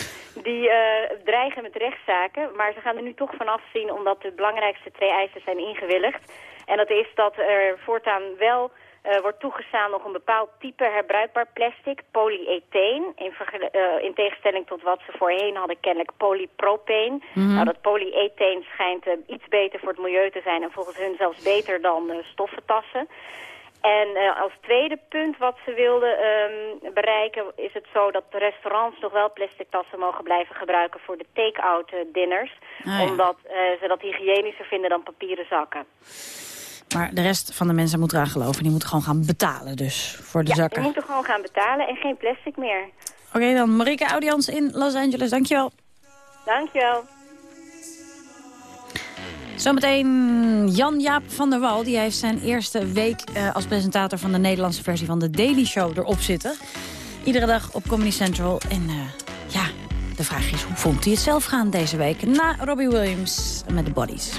Die eh, dreigen met rechtszaken, maar ze gaan er nu toch vanaf zien omdat de belangrijkste twee eisen zijn ingewilligd. En dat is dat er voortaan wel eh, wordt toegestaan nog een bepaald type herbruikbaar plastic, polyetheen. In, eh, in tegenstelling tot wat ze voorheen hadden, kennelijk polypropeen. Mhm. Nou, dat polyetheen schijnt iets beter voor het milieu te zijn en volgens hun zelfs beter dan stoffentassen. En eh, als tweede punt wat ze wilden ehm, bereiken is het zo dat de restaurants nog wel plastic tassen mogen blijven gebruiken voor de take-out eh, dinners. Ah, ja. Omdat eh, ze dat hygiënischer vinden dan papieren zakken. Maar de rest van de mensen moet eraan geloven. Die moeten gewoon gaan betalen dus voor de ja, zakken. die moeten gewoon gaan betalen en geen plastic meer. Oké dan, Marike Audians in Los Angeles. Dankjewel. Dankjewel. Zometeen Jan-Jaap van der Wal. Die heeft zijn eerste week eh, als presentator van de Nederlandse versie van de Daily Show erop zitten. Iedere dag op Comedy Central. En eh, ja, de vraag is hoe vond hij het zelf gaan deze week? Na Robbie Williams met de Bodies.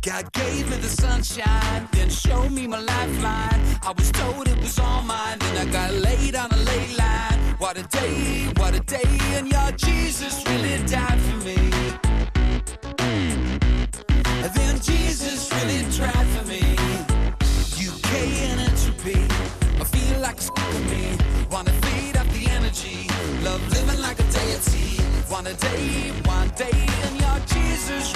God gave me the sunshine, then me my lifeline. I was told it was all mine, then I got laid on a line. What a day, what a day, and your Jesus really died for me. Then Jesus really tried for me. UK entropy, I feel like it's me. Wanna feed up the energy, love living like a deity. One day, one day, and your Jesus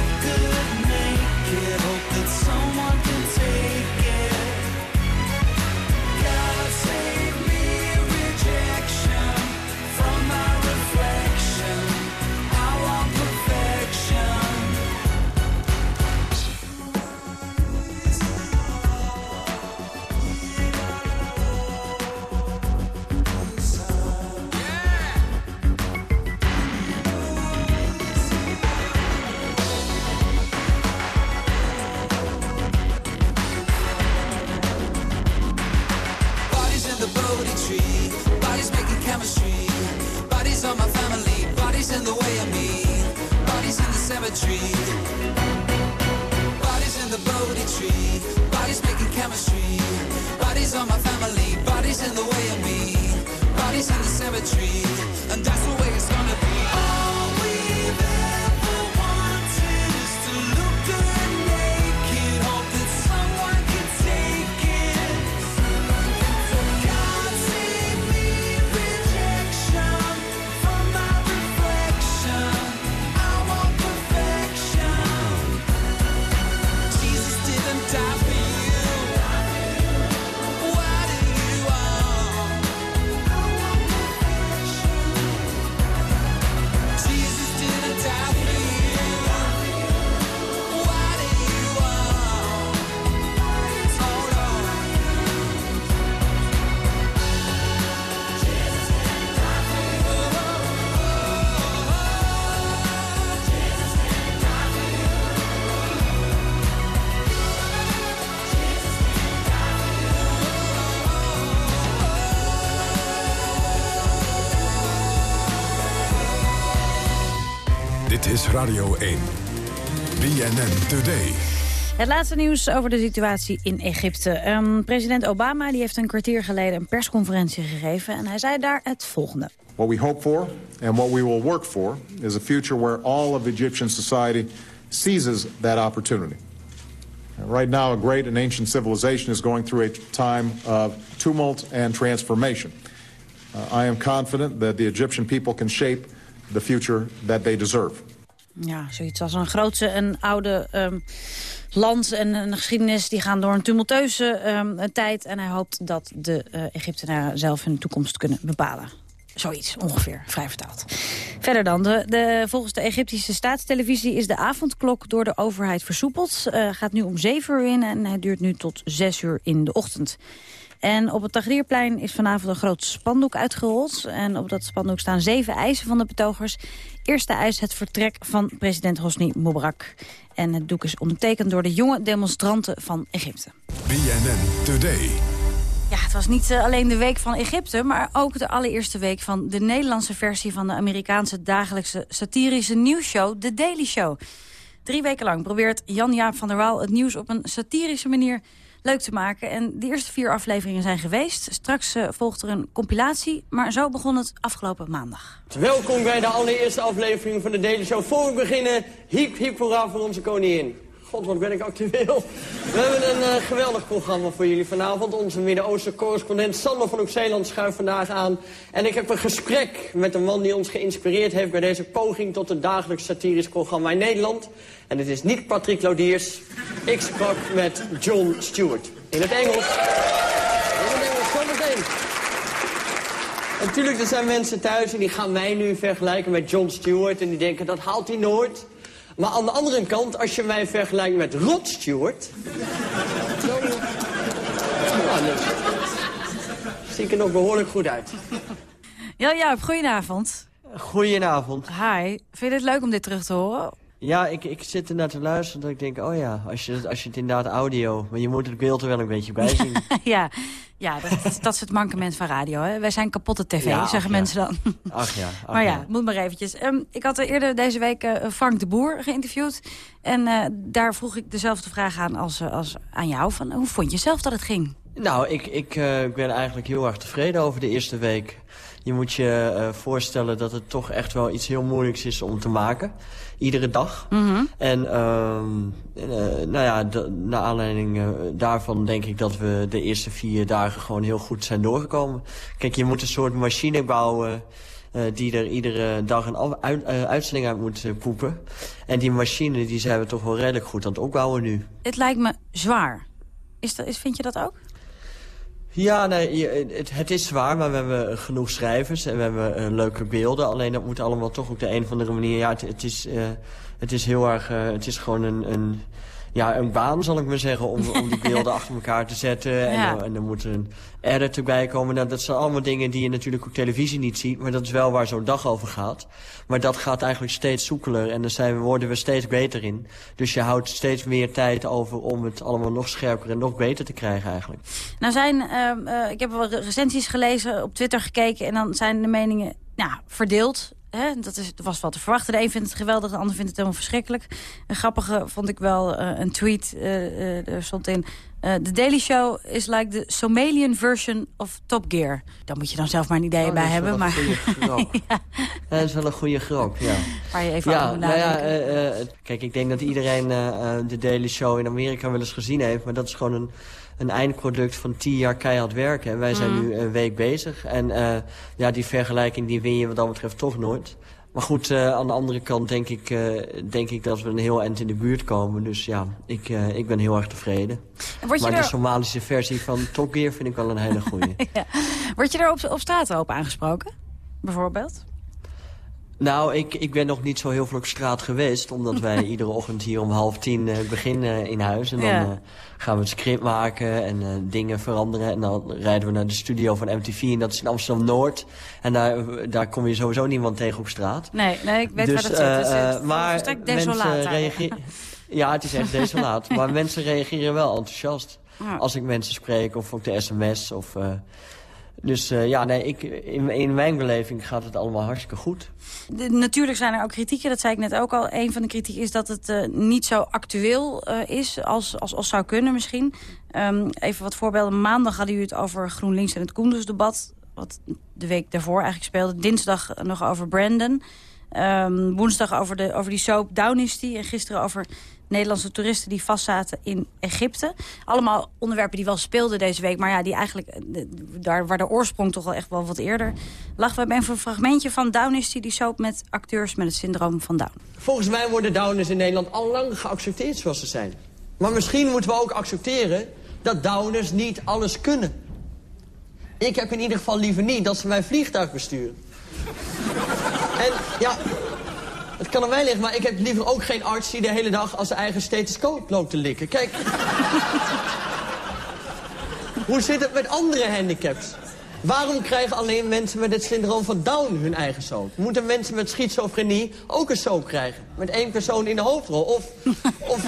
Radio 1. BNN Today. Het laatste nieuws over de situatie in Egypte. Ehm, president Obama die heeft een kwartier geleden een persconferentie gegeven... en hij zei daar het volgende. What we hope for and what we will work for is a future where all of Egyptian society seizes that opportunity. Right now, a great and ancient civilization is going through a time of tumult and transformation. Uh, I am confident that the Egyptian people can shape the future that they deserve. Ja, zoiets als een grootse en oude ehm, land en een geschiedenis... die gaan door een tumultueuze ehm, tijd. En hij hoopt dat de uh, Egyptenaren zelf hun toekomst kunnen bepalen. Zoiets, ongeveer, vrij vertaald. Verder dan, de, de, volgens de Egyptische staatstelevisie is de avondklok door de overheid versoepeld. Uh, gaat nu om 7 uur in en hij duurt nu tot 6 uur in de ochtend. En op het Tahrirplein is vanavond een groot spandoek uitgerold. En op dat spandoek staan zeven eisen van de betogers. Eerste eis het vertrek van president Hosni Mubarak. En het doek is ondertekend door de jonge demonstranten van Egypte. BNN Today. Ja, het was niet uh, alleen de week van Egypte, maar ook de allereerste week van de Nederlandse versie van de Amerikaanse dagelijkse satirische nieuwsshow, The Daily Show. Drie weken lang probeert Jan-Jaap van der Waal het nieuws op een satirische manier leuk te maken. En de eerste vier afleveringen zijn geweest. Straks uh, volgt er een compilatie, maar zo begon het afgelopen maandag. Welkom bij de allereerste aflevering van de Daily Show. Voor we beginnen, hiep hiep hoera voor onze koningin. God, wat ben ik actueel. We hebben een uh, geweldig programma voor jullie vanavond. Onze Midden-Oosten correspondent Sander van Oek-Zeeland schuift vandaag aan. En ik heb een gesprek met een man die ons geïnspireerd heeft... bij deze poging tot een dagelijks satirisch programma in Nederland. En het is niet Patrick Lodiers. Ik sprak met John Stewart. In het Engels. In het Engels. Natuurlijk, er zijn mensen thuis en die gaan mij nu vergelijken met John Stewart. En die denken, dat haalt hij nooit. Maar aan de andere kant, als je mij vergelijkt met Rod Stewart... dan nou, dan zie ik er nog behoorlijk goed uit. Ja, ja, goedenavond. Goedenavond. Hi. Vind je het leuk om dit terug te horen? Ja, ik, ik zit er naar te luisteren dat ik denk, oh ja, als je, als je het inderdaad audio... maar je moet het beeld er wel een beetje bij zien. ja, ja dat, dat is het mankement van radio. Hè? Wij zijn kapotte tv, Ja, zeggen ja. mensen dan. Ach ja, ach maar ja, moet maar eventjes. Ehm, ik had er eerder deze week eh, Frank de Boer geïnterviewd. En eh, daar vroeg ik dezelfde vraag aan als, eh, als aan jou. Van, hoe vond je zelf dat het ging? Nou, ik, ik, ik ben eigenlijk heel erg tevreden over de eerste week. Je moet je eh, voorstellen dat het toch echt wel iets heel moeilijks is om te maken. Iedere dag. En ehm, eh, nou ja, naar aanleiding eh, daarvan denk ik dat we de eerste vier dagen gewoon heel goed zijn doorgekomen. Kijk, je moet een soort machine bouwen die er iedere dag een uit- uitzending uit moet poepen. En die machine die zijn we toch wel redelijk goed aan het opbouwen nu. Het lijkt me zwaar. Is dat, is, vind je dat ook? Ja, nee, het, het is zwaar, maar we hebben genoeg schrijvers en we hebben eh, leuke beelden. Alleen dat moet allemaal toch op de een of andere manier... Ja, het, het is, eh, het is heel erg... eh, het is gewoon een, een, ja, een baan, zal ik maar zeggen, om, om die beelden achter elkaar te zetten. En, Ja. dan- en er moet een editor bij komen. Nou, dat zijn allemaal dingen die je natuurlijk op televisie niet ziet. Maar dat is wel waar zo'n dag over gaat. Maar dat gaat eigenlijk steeds soekeler en daar zijn we, worden we steeds beter in. Dus je houdt steeds meer tijd over om het allemaal nog scherper en nog beter te krijgen eigenlijk. Nou zijn, ehm, eh, ik heb wel recensies gelezen, op Twitter gekeken... en dan zijn de meningen nou, verdeeld. Hè? Dat, is, was wel te verwachten. De een vindt het geweldig, de ander vindt het helemaal verschrikkelijk. Een grappige vond ik wel eh, een tweet. eh, eh, er stond in... The Daily Show is like the Somalian version of Top Gear. Daar moet je dan zelf maar een idee Oh, bij hebben. Maar. Ja, dat is wel een goede grap, ja. waar je even ja, over nou ja, kijk, ik denk dat iedereen de Daily Show in Amerika wel eens gezien heeft. Maar dat is gewoon een, een eindproduct van tien jaar keihard werken. En wij zijn Mhm. nu een week bezig. En eh, ja, die vergelijking die win je wat dat betreft toch nooit. Maar goed, eh, aan de andere kant denk ik, eh, denk ik dat we een heel eind in de buurt komen. Dus ja, ik, ik ben heel erg tevreden. Word je maar er- de Somalische versie van Top Gear vind ik wel een hele goeie. ja. Word je er op, op straat op aangesproken? Bijvoorbeeld? Nou, ik, ik ben nog niet zo heel veel op straat geweest. Omdat wij iedere ochtend hier om half tien eh, beginnen in huis. En dan Ja. eh, gaan we het script maken en eh, dingen veranderen. En dan rijden we naar de studio van MTV. En dat is in Amsterdam-Noord. En daar, daar kom je sowieso niemand tegen op straat. Nee, nee, ik weet dus, waar dat zit. Het is het eh, maar mensen reageren... Ja, het is echt desolaat. maar mensen reageren wel enthousiast. Ja. Als ik mensen spreek of op de sms of... eh, Dus uh, ja, nee, ik, in, mijn beleving gaat het allemaal hartstikke goed. Natuurlijk zijn er ook kritieken, dat zei ik net ook al. Een van de kritieken is dat het uh, niet zo actueel uh, is als, als, als zou kunnen misschien. Um, even wat voorbeelden. Maandag hadden u het over GroenLinks en het Koendersdebat. Wat de week daarvoor eigenlijk speelde. Dinsdag nog over Brandon. Um, woensdag over, de, over die soap Downisty. En gisteren over Nederlandse toeristen die vastzaten in Egypte. Allemaal onderwerpen die wel speelden deze week. Maar ja, die eigenlijk, eh, daar, waar de oorsprong toch wel echt wel wat eerder lag. We hebben even een fragmentje van Downisty. Die soap met acteurs met het syndroom van Down. Volgens mij worden Downers in Nederland al lang geaccepteerd zoals ze zijn. Maar misschien moeten we ook accepteren dat Downers niet alles kunnen. Ik heb in ieder geval liever niet dat ze mijn vliegtuig besturen. En ja, het kan aan mij liggen, maar ik heb liever ook geen arts... die de hele dag als zijn eigen stethoscoop loopt te likken. Kijk, hoe zit het met andere handicaps? Waarom krijgen alleen mensen met het syndroom van Down hun eigen soap? Moeten mensen met schizofrenie ook een soap krijgen? Met één persoon in de hoofdrol? Of, of,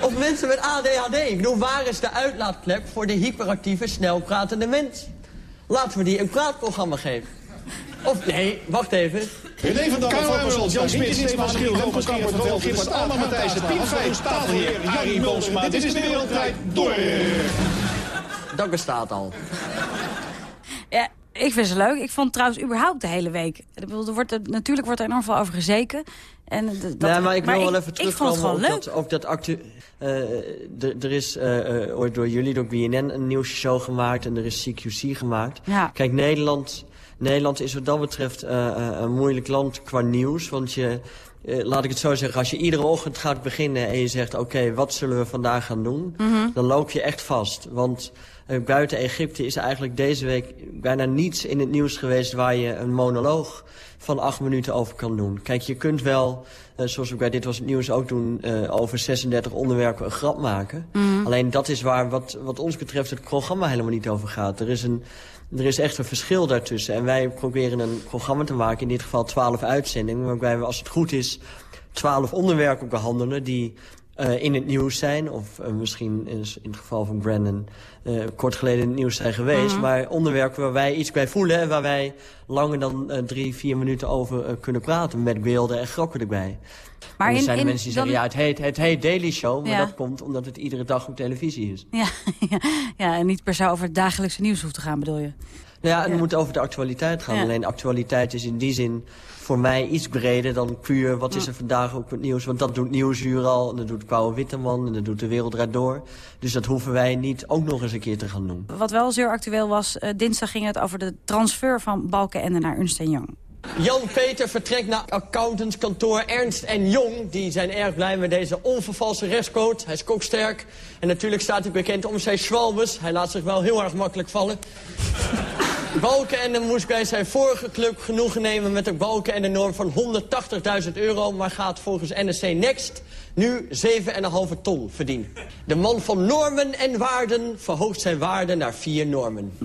of mensen met ADHD? Ik bedoel, waar is de uitlaatklep voor de hyperactieve, snelpratende mens? Laten we die een praatprogramma geven. Of nee, wacht even. René van Dam, Van Jan Smit, Stefan Schiel, Remco Kamper, Van Gippert, Alma Matthijssen, Pien Feit, tafelheer, Jari Boomsma. Dit is de wereldtijd door. Dat bestaat al. Ja, ik vind ze leuk. Ik vond trouwens überhaupt de hele week. Er wordt, natuurlijk wordt er enorm veel over gezeken. En dat, nee, maar ik wil wel even terugkomen op dat, op dat actu... Uh, er is uh, uh, door jullie, door BNN, een nieuwsshow gemaakt... en er is CQC gemaakt. Ja. Kijk, Nederland Nederland is wat dat betreft uh, een moeilijk land qua nieuws. Want je, uh, laat ik het zo zeggen, als je iedere ochtend gaat beginnen en je zegt... oké, wat zullen we vandaag gaan doen? Mm -hmm. Dan loop je echt vast. Want uh, buiten Egypte is eigenlijk deze week bijna niets in het nieuws geweest... waar je een monoloog van acht minuten over kan doen. Kijk, je kunt wel, uh, zoals we bij Dit Was Het Nieuws ook doen... Over 36 onderwerpen een grap maken. Mm -hmm. Alleen dat is waar wat, wat ons betreft het programma helemaal niet over gaat. Er is een er is echt een verschil daartussen. En wij proberen een programma te maken, in dit geval 12 uitzendingen... waarbij we, als het goed is, 12 onderwerpen behandelen... die uh, in het nieuws zijn. Of uh, misschien in, in het geval van Brandon uh, kort geleden in het nieuws zijn geweest. Mm -hmm. Maar onderwerpen waar wij iets bij voelen... en waar wij langer dan drie, vier minuten over kunnen praten... met beelden en grappen erbij. Maar en er zijn mensen die zeggen, ja, het heet, het heet Daily Show... maar ja. dat komt omdat het iedere dag op televisie is. Ja, ja, ja, en niet per se over het dagelijkse nieuws hoeft te gaan, bedoel je? Nou ja, het ja. moet over de actualiteit gaan. Ja. Alleen actualiteit is in die zin voor mij iets breder dan puur... wat is er vandaag op het nieuws. Want dat doet Nieuwsuur al, en dat doet Pauw Witteman... en dat doet De Wereld Draait Door. Dus dat hoeven wij niet ook nog eens een keer te gaan doen. Wat wel zeer actueel was, uh, dinsdag ging het over de transfer van Balkenende naar Ernst Young. Jan-Peter vertrekt naar accountantskantoor Ernst en Jong. Die zijn erg blij met deze onvervalste rechtscode. Hij is koksterk. En natuurlijk staat hij bekend om zijn schwalbes. Hij laat zich wel heel erg makkelijk vallen. Balkenende moest bij zijn vorige club genoegen nemen met een balken en de norm van 180.000 euro... maar gaat volgens NSC Next nu 7,5 ton verdienen. De man van normen en waarden verhoogt zijn waarde naar vier normen.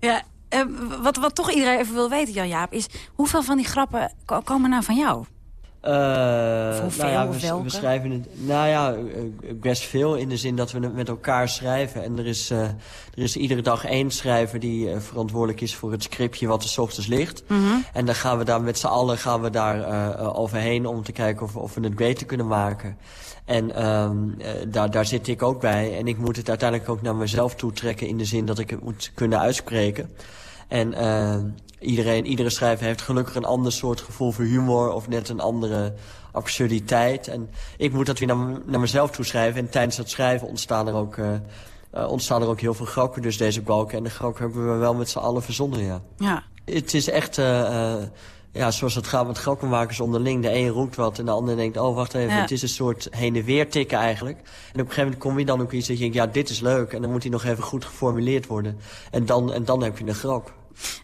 Ja, wat, wat toch iedereen even wil weten, Jan-Jaap, is... hoeveel van die grappen komen nou van jou? Uh, nou ja, we, we, schrijven het, nou ja, best veel in de zin dat we het met elkaar schrijven. En er is, uh, er is iedere dag één schrijver die uh, verantwoordelijk is voor het scriptje wat er s ochtends ligt. Mm -hmm. En dan gaan we daar met z'n allen gaan we daar overheen om te kijken of, of we het beter kunnen maken. En um, daar, daar zit ik ook bij. En ik moet het uiteindelijk ook naar mezelf toetrekken in de zin dat ik het moet kunnen uitspreken. En uh, iedereen, iedere schrijver heeft gelukkig een ander soort gevoel voor humor... of net een andere absurditeit. En ik moet dat weer naar, naar mezelf toeschrijven. En tijdens dat schrijven ontstaan er ook, uh, uh, ontstaan er ook heel veel grappen. Dus deze balken en de grappen hebben we wel met z'n allen verzonnen, ja. ja. Het is echt... Ja, zoals het gaat met grappenmakers onderling. De een roept wat en de ander denkt, oh wacht even, ja. het is een soort heen en weer tikken eigenlijk. En op een gegeven moment kom je dan ook iets dat je denkt, ja dit is leuk. En dan moet hij nog even goed geformuleerd worden. En dan, en dan heb je een grap.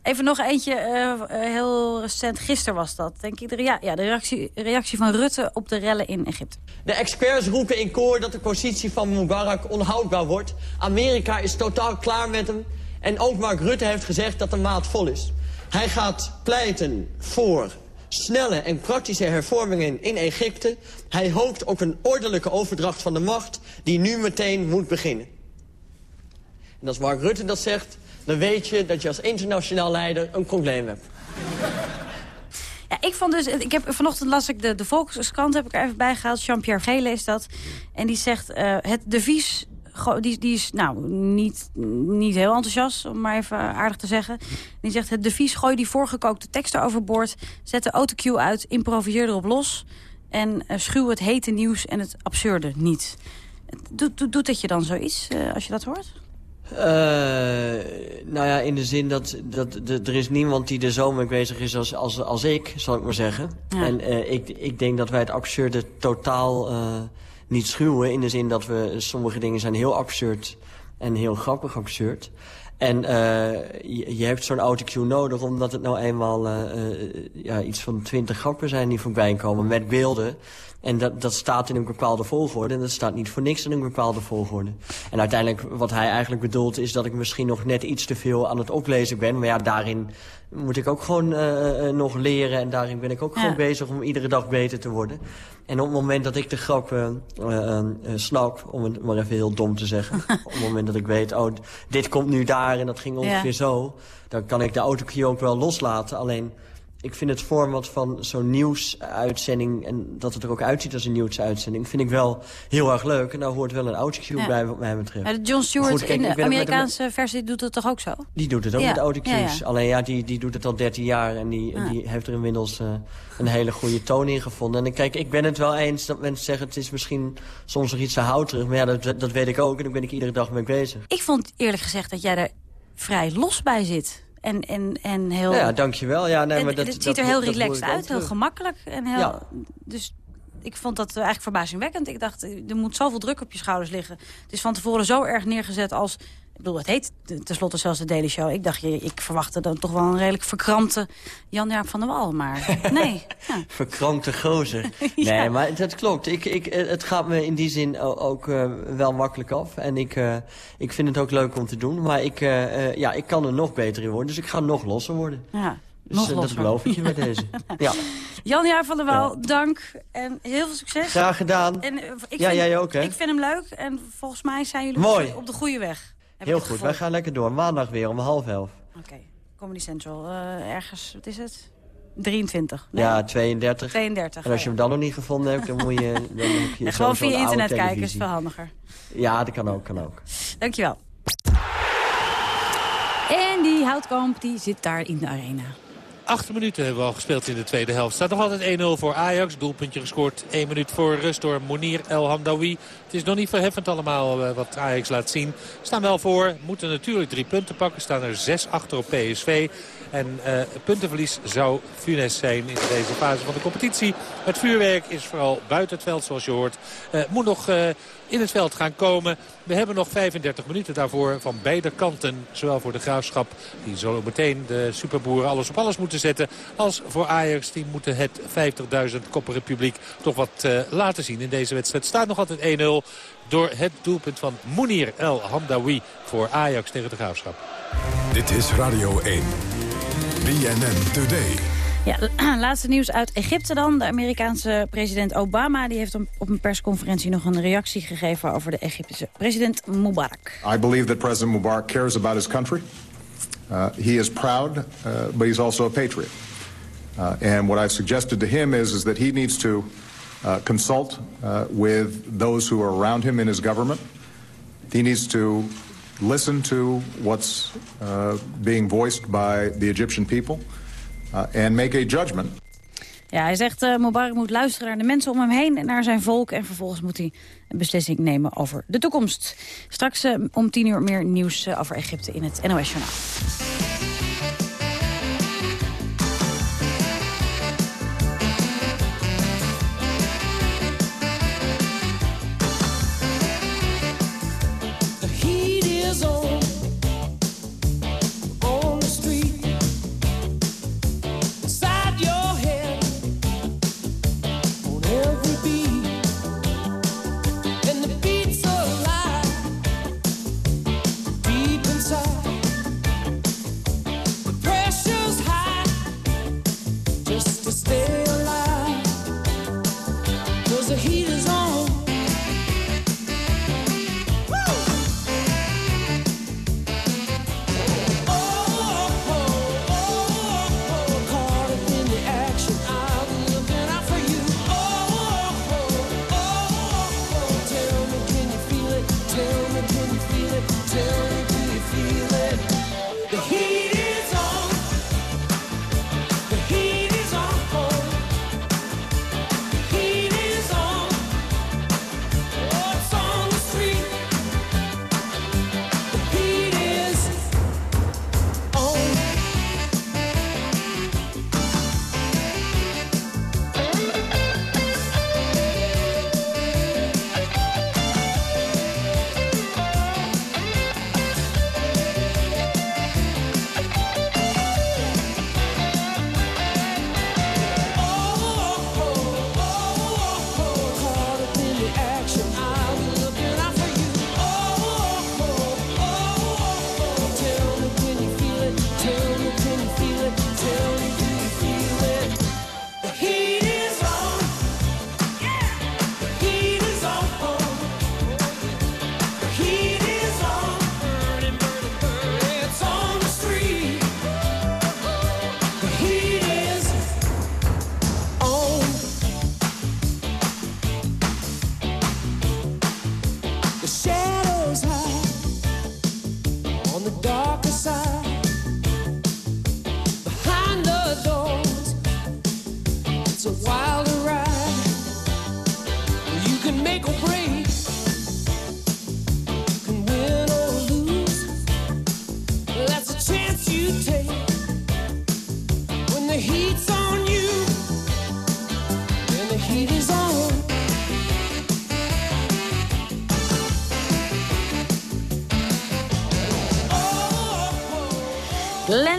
Even nog eentje, uh, heel recent, gisteren was dat, denk ik. Ja, ja de reactie, reactie van Rutte op de rellen in Egypte. De experts roepen in koor dat de positie van Mubarak onhoudbaar wordt. Amerika is totaal klaar met hem. En ook Mark Rutte heeft gezegd dat de maat vol is. Hij gaat pleiten voor snelle en praktische hervormingen in Egypte. Hij hoopt op een ordelijke overdracht van de macht die nu meteen moet beginnen. En als Mark Rutte dat zegt, dan weet je dat je als internationaal leider een probleem hebt. Ja, ik vond dus, ik heb, vanochtend las ik de, de Volkskrant, heb ik er even bij gehaald. Jean-Pierre Vele is dat. En die zegt, uh, het devies, die, die is nou niet, niet heel enthousiast, om maar even aardig te zeggen. Die zegt, het devies, gooi die voorgekookte teksten overboord. Zet de autocue uit, improviseer erop los. En uh, schuw het hete nieuws en het absurde niet. Doet, doet, doet het je dan zoiets, uh, als je dat hoort? Uh, nou ja, in de zin dat, dat de, er is niemand die er zo mee bezig is als, als, als ik, zal ik maar zeggen. Ja. En uh, ik, ik denk dat wij het absurde totaal uh, niet schuwen. In de zin dat we, sommige dingen zijn heel absurd en heel grappig absurd. En je, je, hebt zo'n autocue nodig omdat het nou eenmaal ja, iets van twintig grappen zijn die voorbij komen met beelden. En dat, dat staat in een bepaalde volgorde. En dat staat niet voor niks in een bepaalde volgorde. En uiteindelijk, wat hij eigenlijk bedoelt... is dat ik misschien nog net iets te veel aan het oplezen ben. Maar ja, daarin moet ik ook gewoon uh, nog leren. En daarin ben ik ook ja. gewoon bezig om iedere dag beter te worden. En op het moment dat ik de grap uh, snap, om het maar even heel dom te zeggen... op het moment dat ik weet, oh, dit komt nu daar en dat ging ongeveer ja. zo... dan kan ik de autocue ook wel loslaten. Alleen ik vind het format van zo'n nieuwsuitzending... en dat het er ook uitziet als een nieuwsuitzending... vind ik wel heel erg leuk. En daar hoort wel een autocue ja. bij wat mij betreft. Ja, de John Stewart goed, kijk, in de Amerikaanse een... versie doet het toch ook zo? Die doet het ook ja. met autocues. Alleen ja, die, die doet het al 13 jaar... en die, die heeft er inmiddels uh, een hele goede toon in gevonden. En kijk, ik ben het wel eens dat mensen zeggen... het is misschien soms nog iets te houterig. Maar ja, dat, dat weet ik ook. En daar ben ik iedere dag mee bezig. Ik vond eerlijk gezegd dat jij er vrij los bij zit. En, en, en heel... Ja, dankjewel. Ja, nee, maar dat, het ziet dat, er heel relaxed uit, heel gemakkelijk. En heel, ja. Dus ik vond dat eigenlijk verbazingwekkend. Ik dacht, er moet zoveel druk op je schouders liggen. Het is van tevoren zo erg neergezet als... Ik bedoel, het heet tenslotte zelfs de Daily Show. Ik dacht, ik verwachtte dan toch wel een redelijk verkrampte Jan-Jaap van der Wal. Maar nee. Ja. verkrampte gozer. ja. Nee, maar dat klopt. Ik, ik, het gaat me in die zin ook uh, wel makkelijk af. En ik, uh, ik vind het ook leuk om te doen. Maar ik, uh, ja, ik kan er nog beter in worden. Dus ik ga nog losser worden. Ja. Dus nog dat beloof ik je met deze. Ja. Jan-Jaap van der Waal, ja. dank en heel veel succes. Graag gedaan. En, ik ja, vind, jij ook, hè? Ik vind hem leuk en volgens mij zijn jullie Mooi. op de goede weg. Heel goed, wij gaan lekker door. Maandag weer om half elf. Oké, okay. Comedy Central. Uh, ergens, wat is het? 23. Nee? Ja, 32. 32. En als je hem dan nog niet gevonden hebt, dan moet je... Dan heb je ja, gewoon via internet kijken is veel handiger. Ja, dat kan ook, kan ook. Dankjewel. En die Houtkamp, die zit daar in de arena. Acht minuten hebben we al gespeeld in de tweede helft. Staat nog altijd 1-0 voor Ajax. Doelpuntje gescoord. 1 minuut voor rust door Monir El Hamdawi. Het is nog niet verheffend allemaal uh, wat Ajax laat zien. Staan wel voor. Moeten natuurlijk drie punten pakken. Staan er zes achter op PSV. En uh, puntenverlies zou funes zijn in deze fase van de competitie. Het vuurwerk is vooral buiten het veld zoals je hoort. Uh, moet nog uh, in het veld gaan komen. We hebben nog 35 minuten daarvoor van beide kanten. Zowel voor de Graafschap, die zo meteen de superboeren alles op alles moeten zetten. Als voor Ajax, die moeten het 50.000 kopperen publiek toch wat laten zien in deze wedstrijd. Staat nog altijd 1-0 door het doelpunt van Mounir El Hamdawi voor Ajax tegen de Graafschap. Dit is Radio 1. BNN Today. Ja, laatste nieuws uit Egypte dan. De Amerikaanse president Obama die heeft op een persconferentie nog een reactie gegeven over de Egyptische president Mubarak. I believe that President Mubarak cares about his country. Uh, he is proud, uh, but he's also a patriot. Uh, and what I've suggested to him is, is that he needs to uh, consult uh, with those who are around him in his government. He needs to listen to what's uh, being voiced by the Egyptian people uh, and make a judgment. Ja, hij zegt uh, Mubarak moet luisteren naar de mensen om hem heen en naar zijn volk. En vervolgens moet hij een beslissing nemen over de toekomst. Straks uh, om tien uur meer nieuws uh, over Egypte in het NOS Journaal.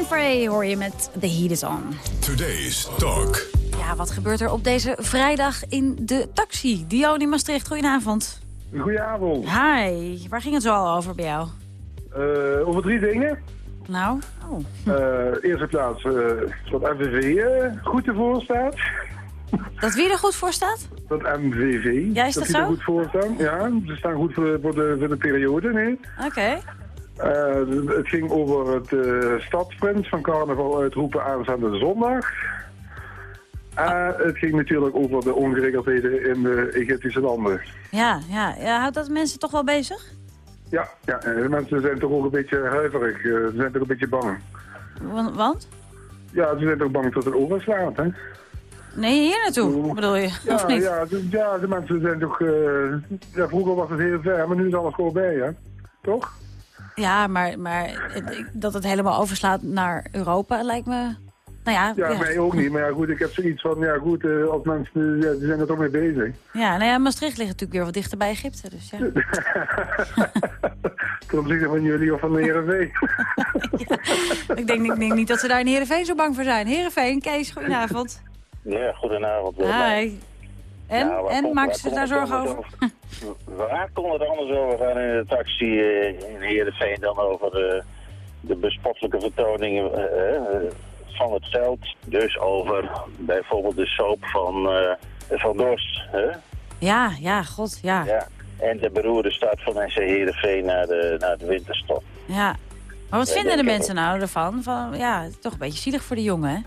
Frey hoor je met The Heat is On. Today's Talk. Ja, wat gebeurt er op deze vrijdag in de taxi? Dion in Maastricht, goedenavond. Goedenavond. Hi, waar ging het zo al over bij jou? Eh, over drie dingen. Nou? Oh. Eh, eerste plaats eh, dat MVV eh, goed ervoor staat. Dat wie er goed voor staat? Dat MVV. Ja, is dat die er zo? goed voor staan. Ja, ze staan goed voor, voor, de, voor de periode, nee. Oké. Eh, het ging over het uh, stadsprint van carnaval uitroepen aanstaande zondag. Eh, het ging natuurlijk over de ongeregeldheden in de Egyptische landen. Ja, ja, ja, houdt dat mensen toch wel bezig? Ja, ja en de mensen zijn toch ook een beetje huiverig. eh, ze zijn toch een beetje bang. Want? Ja, ze zijn toch bang dat het overslaat, hè? Nee, hier naartoe, bedoel je? Ja, of niet? ja, de, ja, de mensen zijn toch... eh, ja, vroeger was het heel ver, maar nu is alles gewoon bij, hè? Toch? Ja, maar, maar dat het helemaal overslaat naar Europa lijkt me... Nou ja, Ja, ja. mij ook niet. Maar ja, goed, ik heb zoiets van... Ja, goed, eh, als mensen... Ja, die zijn er toch mee bezig. Ja, nou ja, Maastricht ligt natuurlijk weer wat dichter bij Egypte, dus ja. Ten opzichte van jullie of van de Heerenveen. ik, denk, ik denk niet dat ze daar in Heerenveen zo bang voor zijn. Heerenveen, Kees, goedenavond. Ja, goedenavond. Wilma. Hi. En, en maken ze daar zorgen over? Waar kon het anders over gaan in de taxi eh, in Heerenveen dan over de, de bespottelijke vertoningen eh, eh, van het veld? Dus over bijvoorbeeld de soap van, van Dorst. Hè? Ja, ja, god, ja. Ja. En de beroerde start van NC Heerenveen naar de, naar de winterstop. Ja. Maar wat Ja, vinden de mensen nou ervan? Van, ja, toch een beetje zielig voor de jongen, hè?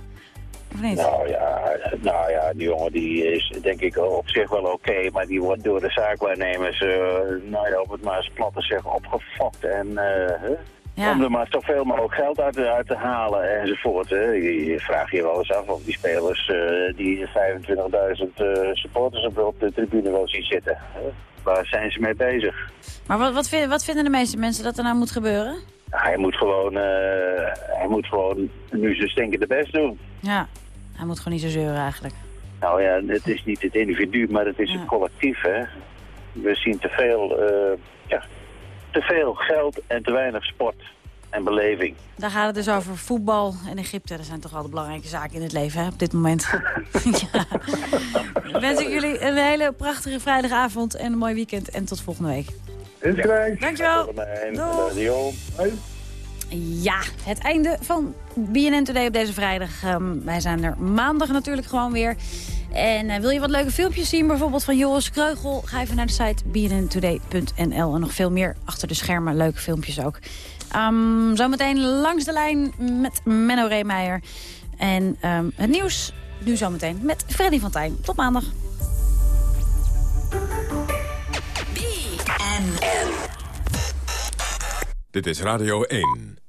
Of niet? Nou ja, nou ja, die jongen die is denk ik op zich wel oké, maar die wordt door de zaakwaarnemers, eh nou ja, om het maar eens plat te zeggen, opgefokt. En hè, Ja. om er maar zoveel mogelijk geld uit, uit te halen enzovoort. Hè. Je, vraagt je wel eens af of die spelers eh, die 25.000 eh, supporters op, op de tribune wel zien zitten. Hè. Waar zijn ze mee bezig? Maar wat, wat, vinden, wat vinden de meeste mensen dat er nou moet gebeuren? Hij moet gewoon, hij moet gewoon nu zijn stinkende best doen. Ja, hij moet gewoon niet zo zeuren eigenlijk. Nou ja, het is niet het individu, maar het is het collectief, hè. We zien te veel, eh, ja, te veel geld en te weinig sport en beleving. Daar gaat het dus over voetbal en Egypte. Dat zijn toch wel de belangrijke zaken in het leven hè, op dit moment. ja. Dan wens ik jullie een hele prachtige vrijdagavond en een mooi weekend. En tot volgende week. Is gelijk. Dankjewel. Doeg. Ja, het einde van BNN Today op deze vrijdag. Ehm, wij zijn er maandag natuurlijk gewoon weer. En eh, wil je wat leuke filmpjes zien, bijvoorbeeld van Joris Kreugel... ga even naar de site bnntoday.nl. En nog veel meer achter de schermen, leuke filmpjes ook. Ehm, zometeen langs de lijn met Menno Reemeijer. En ehm, het nieuws nu zometeen met Freddy van Tijn. Tot maandag. Dit is Radio 1.